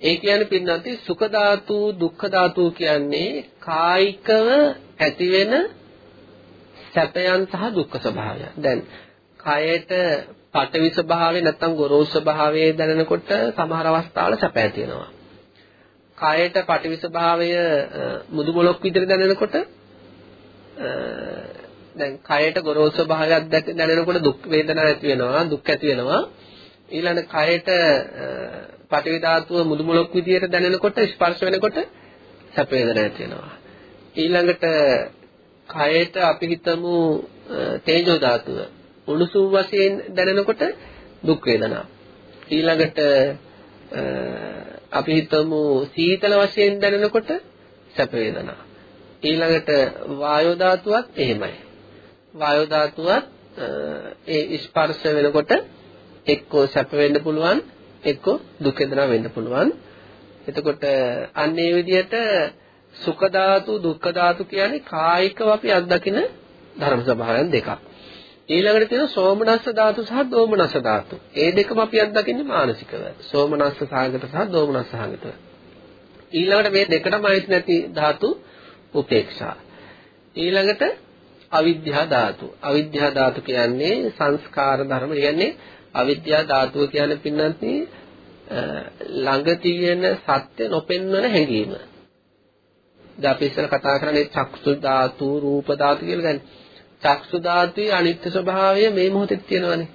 ඒ කියන්නේ පින්නන්ති සුඛ ධාතු දුක්ඛ ධාතු කියන්නේ කායිකව ඇතිවෙන සැපයන් සහ දුක්ඛ ස්වභාවය. දැන් කයට පටවි ස්වභාවය නැත්නම් ගොරෝසු ස්වභාවය දැනෙනකොට සමහර අවස්ථාවල සැප ඇති වෙනවා. කයට පටවි ස්වභාවය මුදු මොලොක් විදිහට දැනෙනකොට දැන් කයට ගොරෝසු ස්වභාවයක් දැනෙනකොට දුක් වේදනා ඇති වෙනවා දුක් ඇති වෙනවා. ඊළඟ කයට පටවි ධාතුව මුදු මොලොක් විදිහට දැනෙනකොට ස්පර්ශ වෙනකොට සැප වේදනා ඇති වෙනවා. ඊළඟට කයට අපි හිතමු තේජෝ ධාතුව. උණුසුම් වශයෙන් දැනෙනකොට දුක් වේදනා. ඊළඟට අපි හිතමු සීතල වශයෙන් දැනෙනකොට සැප වේදනා. ඊළඟට වායෝ ධාතුවත් එහෙමයි. වායෝ ධාතුවත් ඒ ස්පර්ශ වෙනකොට එක්කෝ සැප වෙන්න පුළුවන් එක්කෝ දුක් වේදනා වෙන්න පුළුවන්. එතකොට අන්න ඒ විදිහට සුඛ ධාතු දුක්ඛ ධාතු කියන්නේ කායිකව අපි අත්දකින ධර්ම ස්වභාවයන් දෙකක්. ඊළඟට තියෙනවා සෝමනස්ස ධාතු සහ දෝමනස්ස ධාතු. ඒ දෙකම අපි අත්දකින්නේ මානසිකව. සෝමනස්ස සහගත සහ දෝමනස්ස සහගත. ඊළඟට මේ දෙකටම අයිති නැති ධාතු උපේක්ෂා. ඊළඟට අවිද්‍යා ධාතු. අවිද්‍යා ධාතු කියන්නේ සංස්කාර ධර්ම. කියන්නේ අවිද්‍යා ධාතුව කියන්නේ පින්නත් ළඟ තියෙන සත්‍ය නොපෙන්වන හැඟීම. දැන් අපි ඉස්සෙල්ලා කතා කරන්නේ චක්සු ධාතු, රූප ධාතු කියලා ගන්න. චක්සු ධාතුවේ අනිත්‍ය ස්වභාවය මේ මොහොතේ තියෙනවනේ.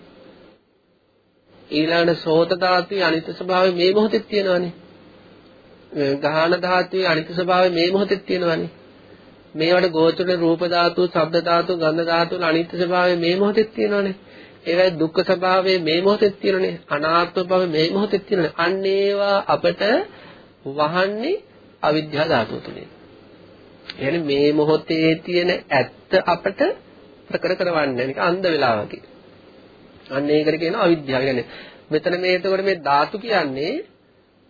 ඊළඟට සෝත ධාතුවේ අනිත්‍ය ස්වභාවය මේ මොහොතේ තියෙනවනේ. ගාහන ධාතුවේ අනිත්‍ය ස්වභාවය මේ මොහොතේ තියෙනවනේ. මේවට ගෝචර රූප ධාතු, ශබ්ද ධාතු, ගන්ධ ධාතු වල අනිත්‍ය ස්වභාවය මේ මොහොතේ තියෙනවනේ. ඒවයි දුක්ඛ ස්වභාවය මේ මොහොතේ තියෙනනේ. අනාත්ම බව මේ මොහොතේ තියෙනනේ. අන්න ඒවා අපට වහන්නේ අවිද්‍යාව ධාතුව තුලින්. يعني මේ මොහොතේ තියෙන ඇත්ත අපට ප්‍රකට කරවන්නේ නික අන්ධ වෙලා වගේ. අන්න ඒකට කියනවා අවිද්‍යාව. කියන්නේ මෙතන මේ එතකොට මේ ධාතු කියන්නේ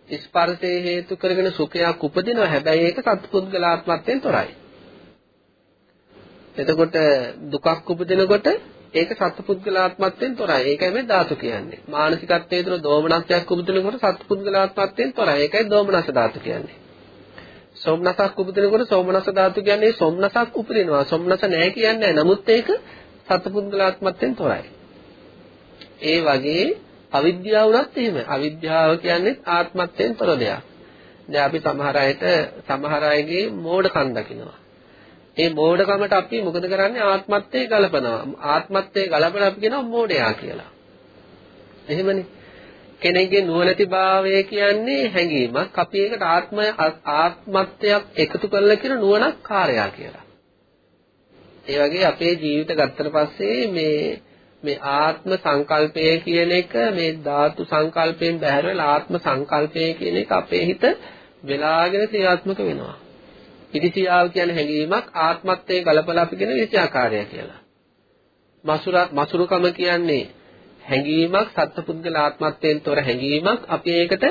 ස්පර්ශයේ හේතු කරගෙන සුඛයක් උපදිනවා. හැබැයි ඒක සත්පුද්ගලාත්මත්වයෙන් තොරයි. එතකොට දුකක් උපදිනකොට ඒක සත්පුද්ගලාත්මත්වයෙන් තොරයි. ඒකයි මේ ධාතු කියන්නේ. මානසිකත්වයේ තුන දෝමනස්යක් උපදිනකොට සත්පුද්ගලාත්මත්වයෙන් තොරයි. ඒකයි දෝමනස් ධාතු කියන්නේ. සොම්නසක් උපදිනකොට සෝමනස ධාතු කියන්නේ සොම්නසක් උපදිනවා. සොම්නස නැහැ කියන්නේ නමුත් ඒක සත්පුද්ගලාත්මත්වයෙන් තොරයි. ඒ වගේ අවිද්‍යාව උනත් එහෙම. අවිද්‍යාව කියන්නේ ආත්මත්වයෙන් තොර දෙයක්. දැන් අපි සමහර අයට සමහර අයගේ මෝඩකම් දකිනවා. ඒ මෝඩකමට අපි මොකද කරන්නේ ආත්මත්වයේ ගලපනවා. ආත්මත්වයේ ගලපලා අපි කියනවා මෝඩයා කියලා. එහෙමනේ. කෙනෙක්ගේ නුවණැතිභාවය කියන්නේ හැඟීමක්. අපි ඒකට ආත්ම ආත්මත්වයක් එකතු කරලා කියන නුවණක් කාර්යය කියලා. ඒ වගේ අපේ ජීවිත ගත්තට පස්සේ මේ මේ ආත්ම සංකල්පය කියන එක මේ ධාතු සංකල්පයෙන් බැහැර වෙලා ආත්ම සංකල්පය කියන එක අපේ හිත වෙලාගෙන ක්‍රියාත්මක වෙනවා. ඉරිසියාව කියන හැඟීමක් ආත්මත්වයේ ගලපලා අපි කියන ඉරිසියාකාරය කියලා. මසුර මසුරුකම කියන්නේ හැඟීමක් සත්පුද්ගල ආත්මත්වයෙන් තොර හැඟීමක් අපි ඒකට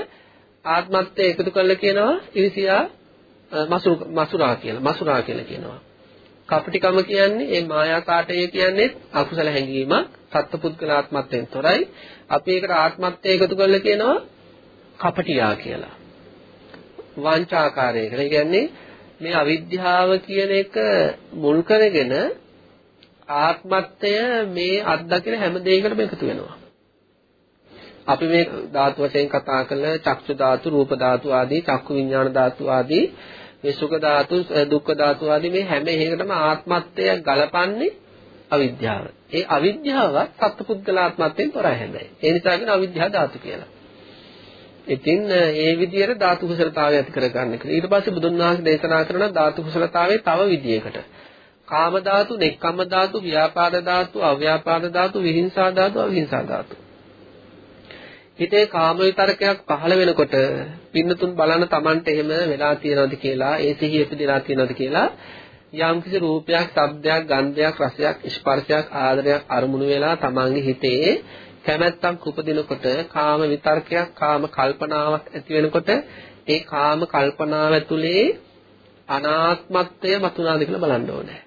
ආත්මත්වය එකතු කරලා කියනවා ඉරිසියා මසුරා කියලා මසුරා කියලා කියනවා. කපටිකම කියන්නේ ඒ මායාකාටය කියන්නේ අකුසල හැඟීමක් සත්පුද්ගල ආත්මත්වයෙන් තොරයි. අපි ඒකට ආත්මත්වය එකතු කරලා කියනවා කපටියා කියලා. වංචාකාරය කියලා. කියන්නේ මේ අවිද්‍යාව කියන එක මුල් කරගෙන ආත්මත්වය මේ අත්දකින හැම දෙයකටම එකතු වෙනවා. අපි මේ ධාතු වශයෙන් කතා කළ චක්ෂු ධාතු, රූප ධාතු ආදී, චක්කු විඥාන ධාතු ආදී, මේ සුඛ ධාතු, දුක්ඛ ධාතු ආදී මේ හැම එකකටම ආත්මත්වය ගලපන්නේ අවිද්‍යාව. ඒ අවිද්‍යාව සත්පුද්ගලාත්මත්වයෙන් තොරයි හැබැයි. ඒ නිසා කියන අවිද්‍යාව ධාතු කියලා. ඉතින් ඒ විදිහට ධාතු කුසලතාවය ඇති කරගන්න කියලා. ඊට පස්සේ බුදුන් වහන්සේ දේශනා කරන ධාතු කුසලතාවයේ තව විදියකට. කාම ධාතු, නෙක්ඛම්ම ධාතු, ව්‍යාපාද ධාතු, අව්‍යාපාද ධාතු, විහිංසා ධාතු, අවිහිංසා ධාතු. හිතේ කාම විතරකයක් පහළ වෙනකොට පින්නතුන් බලන Tamanට එහෙම වෙලා තියෙනවද කියලා, ඒ සිහිය ඉපදලා තියෙනවද කියලා යම්කිසි රූපයක්, ශබ්දයක්, ගන්ධයක්, රසයක්, ස්පර්ශයක්, ආදරයක් අරමුණු වෙලා Tamanගේ හිතේ කැමැත්තක් උපදිනකොට කාම විතර්කයක්, කාම කල්පනාවක් ඇති වෙනකොට ඒ කාම කල්පනාව ඇතුලේ අනාත්මත්වය මතුනාද කියලා බලන්න ඕනේ.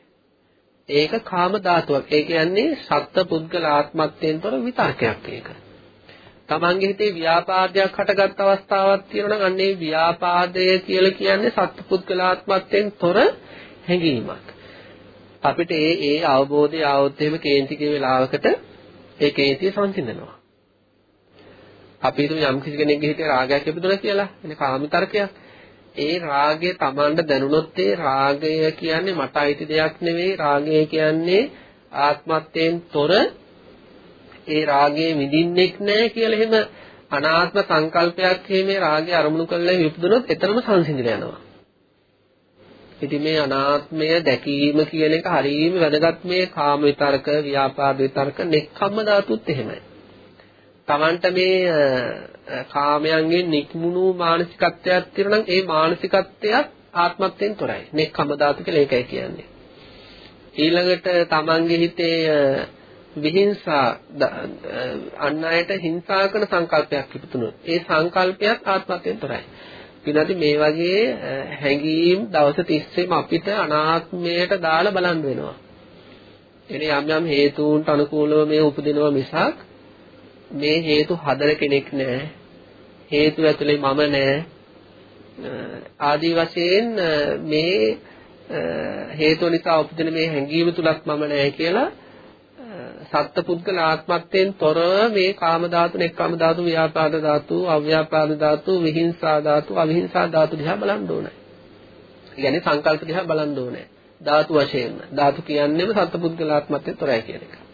ඒක කාම ධාතුවක්. ඒ කියන්නේ සත්ත්ව පුද්ගල ආත්මත්වයෙන් තොර විතර්කයක් ඒක. තමන්ගේ හිතේ ව්‍යාපාදයක් හටගත් අවස්ථාවක් තියෙනවා නම් අන්නේ ව්‍යාපාදය කියලා කියන්නේ සත්පුද්ගල ආත්මත්වයෙන් තොර හැඟීමක්. අපිට ඒ ඒ අවබෝධය ආවොත් එහෙම කේන්ති කිය වෙලාවකට ඒ කේන්තිය සංසිඳනවා. අපි හිතමු යම් කිසි කෙනෙක්ගේ හිතේ රාගයක් ඉපදුණා කියලා. එනේ කාමිතර්කයක්. ඒ රාගය Tamanට දැනුනොත් ඒ රාගය කියන්නේ මට අයිති දෙයක් නෙවෙයි. රාගය කියන්නේ ආත්මත්වයෙන් තොර ඒ රාගයේ විඳින්නෙක් නැහැ කියලා එහෙම අනාත්ම සංකල්පයක් මේ රාගය අරමුණු කරලා විපදුනොත් එතරම් සංසිඳිලා යනවා. ඉතින් මේ අනාත්මය දැකීම කියන එක හරියම වැදගත් මේ කාම විතරක, ව්‍යාපාද විතරක, නෙක්ඛම්ම ධාතුත් එහෙමයි. Tamanට මේ කාමයන්ගෙන් නික්මුණු මානසිකත්වයක් තියෙනවා නම් ඒ මානසිකත්වයක් ආත්මත්වයෙන් තොරයි. නෙක්ඛම්ම ධාතු කියලා ඒකයි කියන්නේ. ඊළඟට Tamanගේ හිතේ විහිංසා අන් අයට හිංසා කරන සංකල්පයක් ඉපතුනොත් ඒ සංකල්පයක් ආත්මත්වයෙන් තොරයි. පිළිදි මේ වගේ හැඟීම් දවස් 30ෙම අපිට අනාත්මයට දාලා බලන්න වෙනවා. එනේ යම් යම් හේතුන්ට අනුකූලව මේ උපදිනවා මිසක් මේ හේතු හදන කෙනෙක් නෑ. හේතු ඇතුලේ මම නෑ. ආදී වශයෙන් මේ හේතු නිසා උපදින මේ හැඟීම තුලක් මම නෑ කියලා සත්පුද්ගල ආත්මත්වයෙන් තොර මේ කාම ධාතු, නෙක්ඛම් ධාතු, ව්‍යාපාද ධාතු, අව්‍යාපාද ධාතු, විහිංසා ධාතු, අවිහිංසා ධාතු දිහා බලන්න ඕනේ. කියන්නේ සංකල්ප දිහා බලන්න ඕනේ. ධාතු වශයෙන්ම. ධාතු කියන්නේම සත්පුද්ගල ආත්මත්වයෙන් තොරයි කියන එක.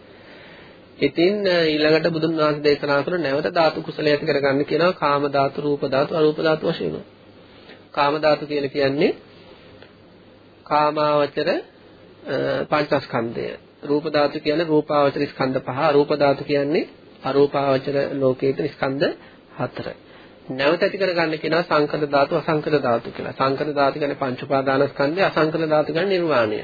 ඉතින් ඊළඟට බුදුන් වහන්සේ දේශනා කරන නැවත ධාතු කුසලය ඇති කරගන්න කියනවා කාම ධාතු, රූප ධාතු, අරූප ධාතු වශයෙන්. කාම ධාතු කියලා කියන්නේ කාමාවචර පංචස්කන්ධය රූප ධාතු කියන්නේ රූපාවචර ස්කන්ධ පහ අරූප ධාතු කියන්නේ අරූපාවචර ලෝකයේ ස්කන්ධ හතර. නැවත ඇති කරගන්න කියනවා සංකත ධාතු අසංකත ධාතු කියලා. සංකත ධාතු කියන්නේ පංච උපාදානස්කන්ධය අසංකත ධාතු කියන්නේ නිර්වාණය.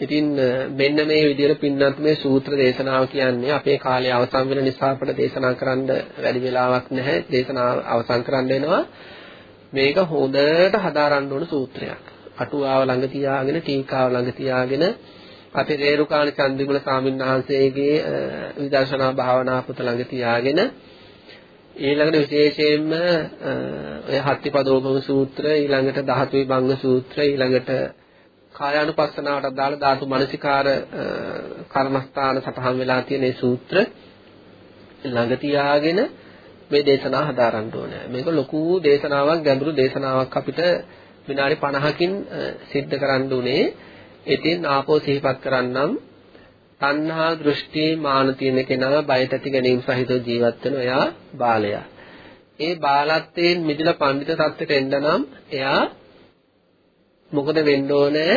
ඉතින් මෙන්න මේ විදිහට පින්නත් මේ සූත්‍ර දේශනාව කියන්නේ අපේ කාලය අවසන් වෙන නිසා අපිට දේශනා කරන්න වැඩි වෙලාවක් නැහැ. දේශනාව අවසන් කරන්න වෙනවා. මේක හොඳට හදාරන්න ඕන සූත්‍රයක්. අටුවාව ළඟ තියාගෙන ටීකාව ළඟ තියාගෙන අපේ රේරුකාණ චන්දිමුල ස්වාමීන් වහන්සේගේ විදර්ශනා භාවනා පොත ළඟ තියාගෙන ඊළඟට විශේෂයෙන්ම ඔය හත්තිපදෝපම සූත්‍ර ඊළඟට ධාතු විභංග සූත්‍ර ඊළඟට කායානුපස්සනාවට අදාළ ධාතු මනසිකාර කර්මස්ථාන සටහන් වෙලා තියෙන මේ සූත්‍ර ළඟ තියාගෙන මේ දේශනාව හදාරන්න ඕනේ. මේක ලොකු දේශනාවක් ගැඹුරු දේශනාවක් අපිට විනාඩි 50කින් සිද්ධ කරන්න උනේ. ඉතින් ආපෝ සිහිපත් කරන්නම් තණ්හා දෘෂ්ටි මාන තියෙන කෙනා බයට ඇති ගැනීම සහිතව ජීවත් වෙන එයා බාලයා. ඒ බාලත්වයෙන් මිදලා පඬිත තත්ත්වයට එන්න නම් එයා මොකද වෙන්න ඕනේ?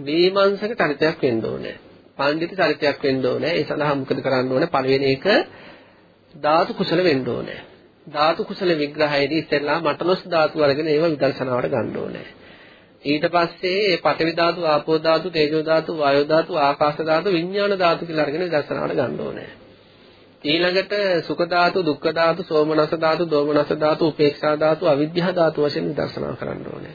වීමංශක චරිතයක් වෙන්න ඕනේ. පඬිත චරිතයක් වෙන්න ඕනේ. ඒ සඳහා මොකද කරන්න ඕනේ? පළවෙනි එක ධාතු කුසල වෙන්න ඕනේ. ධාතු කුසල විග්‍රහයේදී ඉස්සෙල්ලා මටලොස් ධාතු අරගෙන ඒව විදර්ශනාවට ගන්න ඕනේ. ඊට පස්සේ පඨවි ධාතු, ආපෝ ධාතු, තේජෝ ධාතු, වායෝ ධාතු, ආකාශ ධාතු, විඥාන ධාතු කියලා අරගෙන දර්ශනාවට ගන්න ඕනේ. ඊළඟට සුඛ ධාතු, දුක්ඛ ධාතු, සෝමනස ධාතු, දෝමනස ධාතු, උපේක්ෂා ධාතු, අවිද්‍යාව ධාතු වශයෙන් දර්ශනා කරන්න ඕනේ.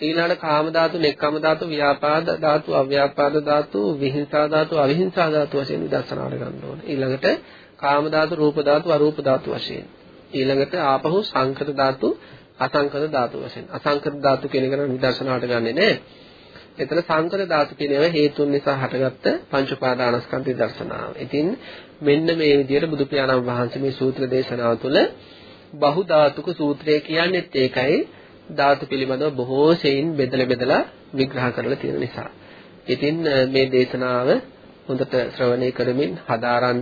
ඊළඟට කාම ධාතු, නෙක්ඛම් ධාතු, ව්‍යාපාද ධාතු, අව්‍යාපාද ධාතු, විහිංසා ධාතු, අවිහිංසා ධාතු වශයෙන් දර්ශනාවට ගන්න ඕනේ. ඊළඟට කාම ධාතු, රූප ධාතු, අරූප ධාතු වශයෙන්. ඊළඟට ආපහු සංකත ධාතු, අසංකත ධාතු වශයෙන්. අසංකත ධාතු කියන එක නම් නිදර්ශනවට ගන්නෙ නෑ. එතන සංකත ධාතු කියන ඒවා හේතුන් නිසා හටගත්ත පංච උපාදානස්කන්ධ දර්ශනාව. ඉතින් මෙන්න මේ විදිහට බුදු පියාණන් වහන්සේ මේ සූත්‍ර දේශනාව තුළ බහු ධාතුක සූත්‍රය කියන්නේත් ඒකයි ධාතු පිළිබඳව බොහෝ සෙයින් බෙදලා බෙදලා විග්‍රහ කරලා තියෙන නිසා. ඉතින් මේ දේශනාව හොඳට ශ්‍රවණය කරමින් හදාරන්න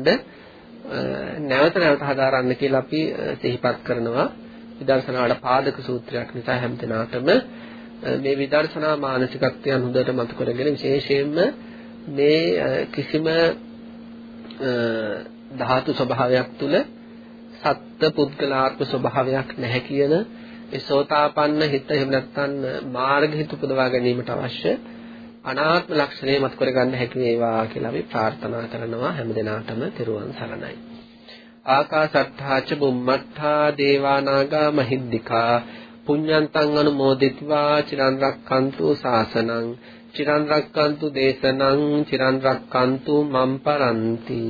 නැවත නැවත හදාරන්න කියලා අපි සිහිපත් කරනවා. විදර්ශනාවට පාදක සූත්‍රයක් නිසා හැමතැනටම මේ විදර්ශනා මානසිකත්වයන් හොඳට මතු කරගෙන විශේෂයෙන්ම මේ කිසිම ධාතු ස්වභාවයක් තුල සත්ත්ව පුද්ගලාත්ම ස්වභාවයක් නැහැ කියන ඒ සෝතාපන්න හිත එහෙම නැත්නම් මාර්ග හිත උපදවා ගැනීමට අවශ්‍ය අනාත්ම ලක්ෂණය මත කරගන්න හැකි වේවා කියලා අපි ප්‍රාර්ථනා කරනවා හැම දිනාටම තෙරුවන් සරණයි. ආකාසට්ඨාච බුම්මට්ඨා දේවානාගා මහිද්దికා පුඤ්ඤන්තං අනුමෝදිත्वा චිරන් රක්칸තු සාසනං චිරන් රක්칸තු දේශනං චිරන් රක්칸තු මම් පරන්ති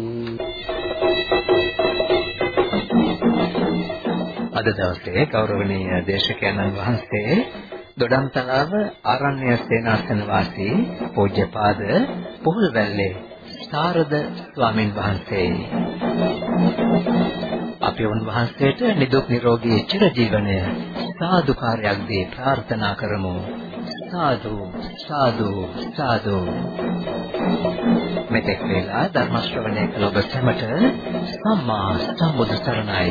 අද දවසේ ගෞරවනීය දේශකයන්න් වහන්සේ දොඩම්තලාව ආරණ්‍ය සේනාසන වාසී පූජ්‍යපාද පොහොල්වැල්ලේ සාරද ස්වාමින් වහන්සේ. අපි උන්වහන්සේට නිදුක් නිරෝගී චිරජීවනය සාදුකාරයක් දී ප්‍රාර්ථනා කරමු. සාදු සාදු සාදු. මෙතෙක් වේලා ධර්ම ශ්‍රවණය කළ ඔබ සැමට සම්මා සම්බුදු සරණයි.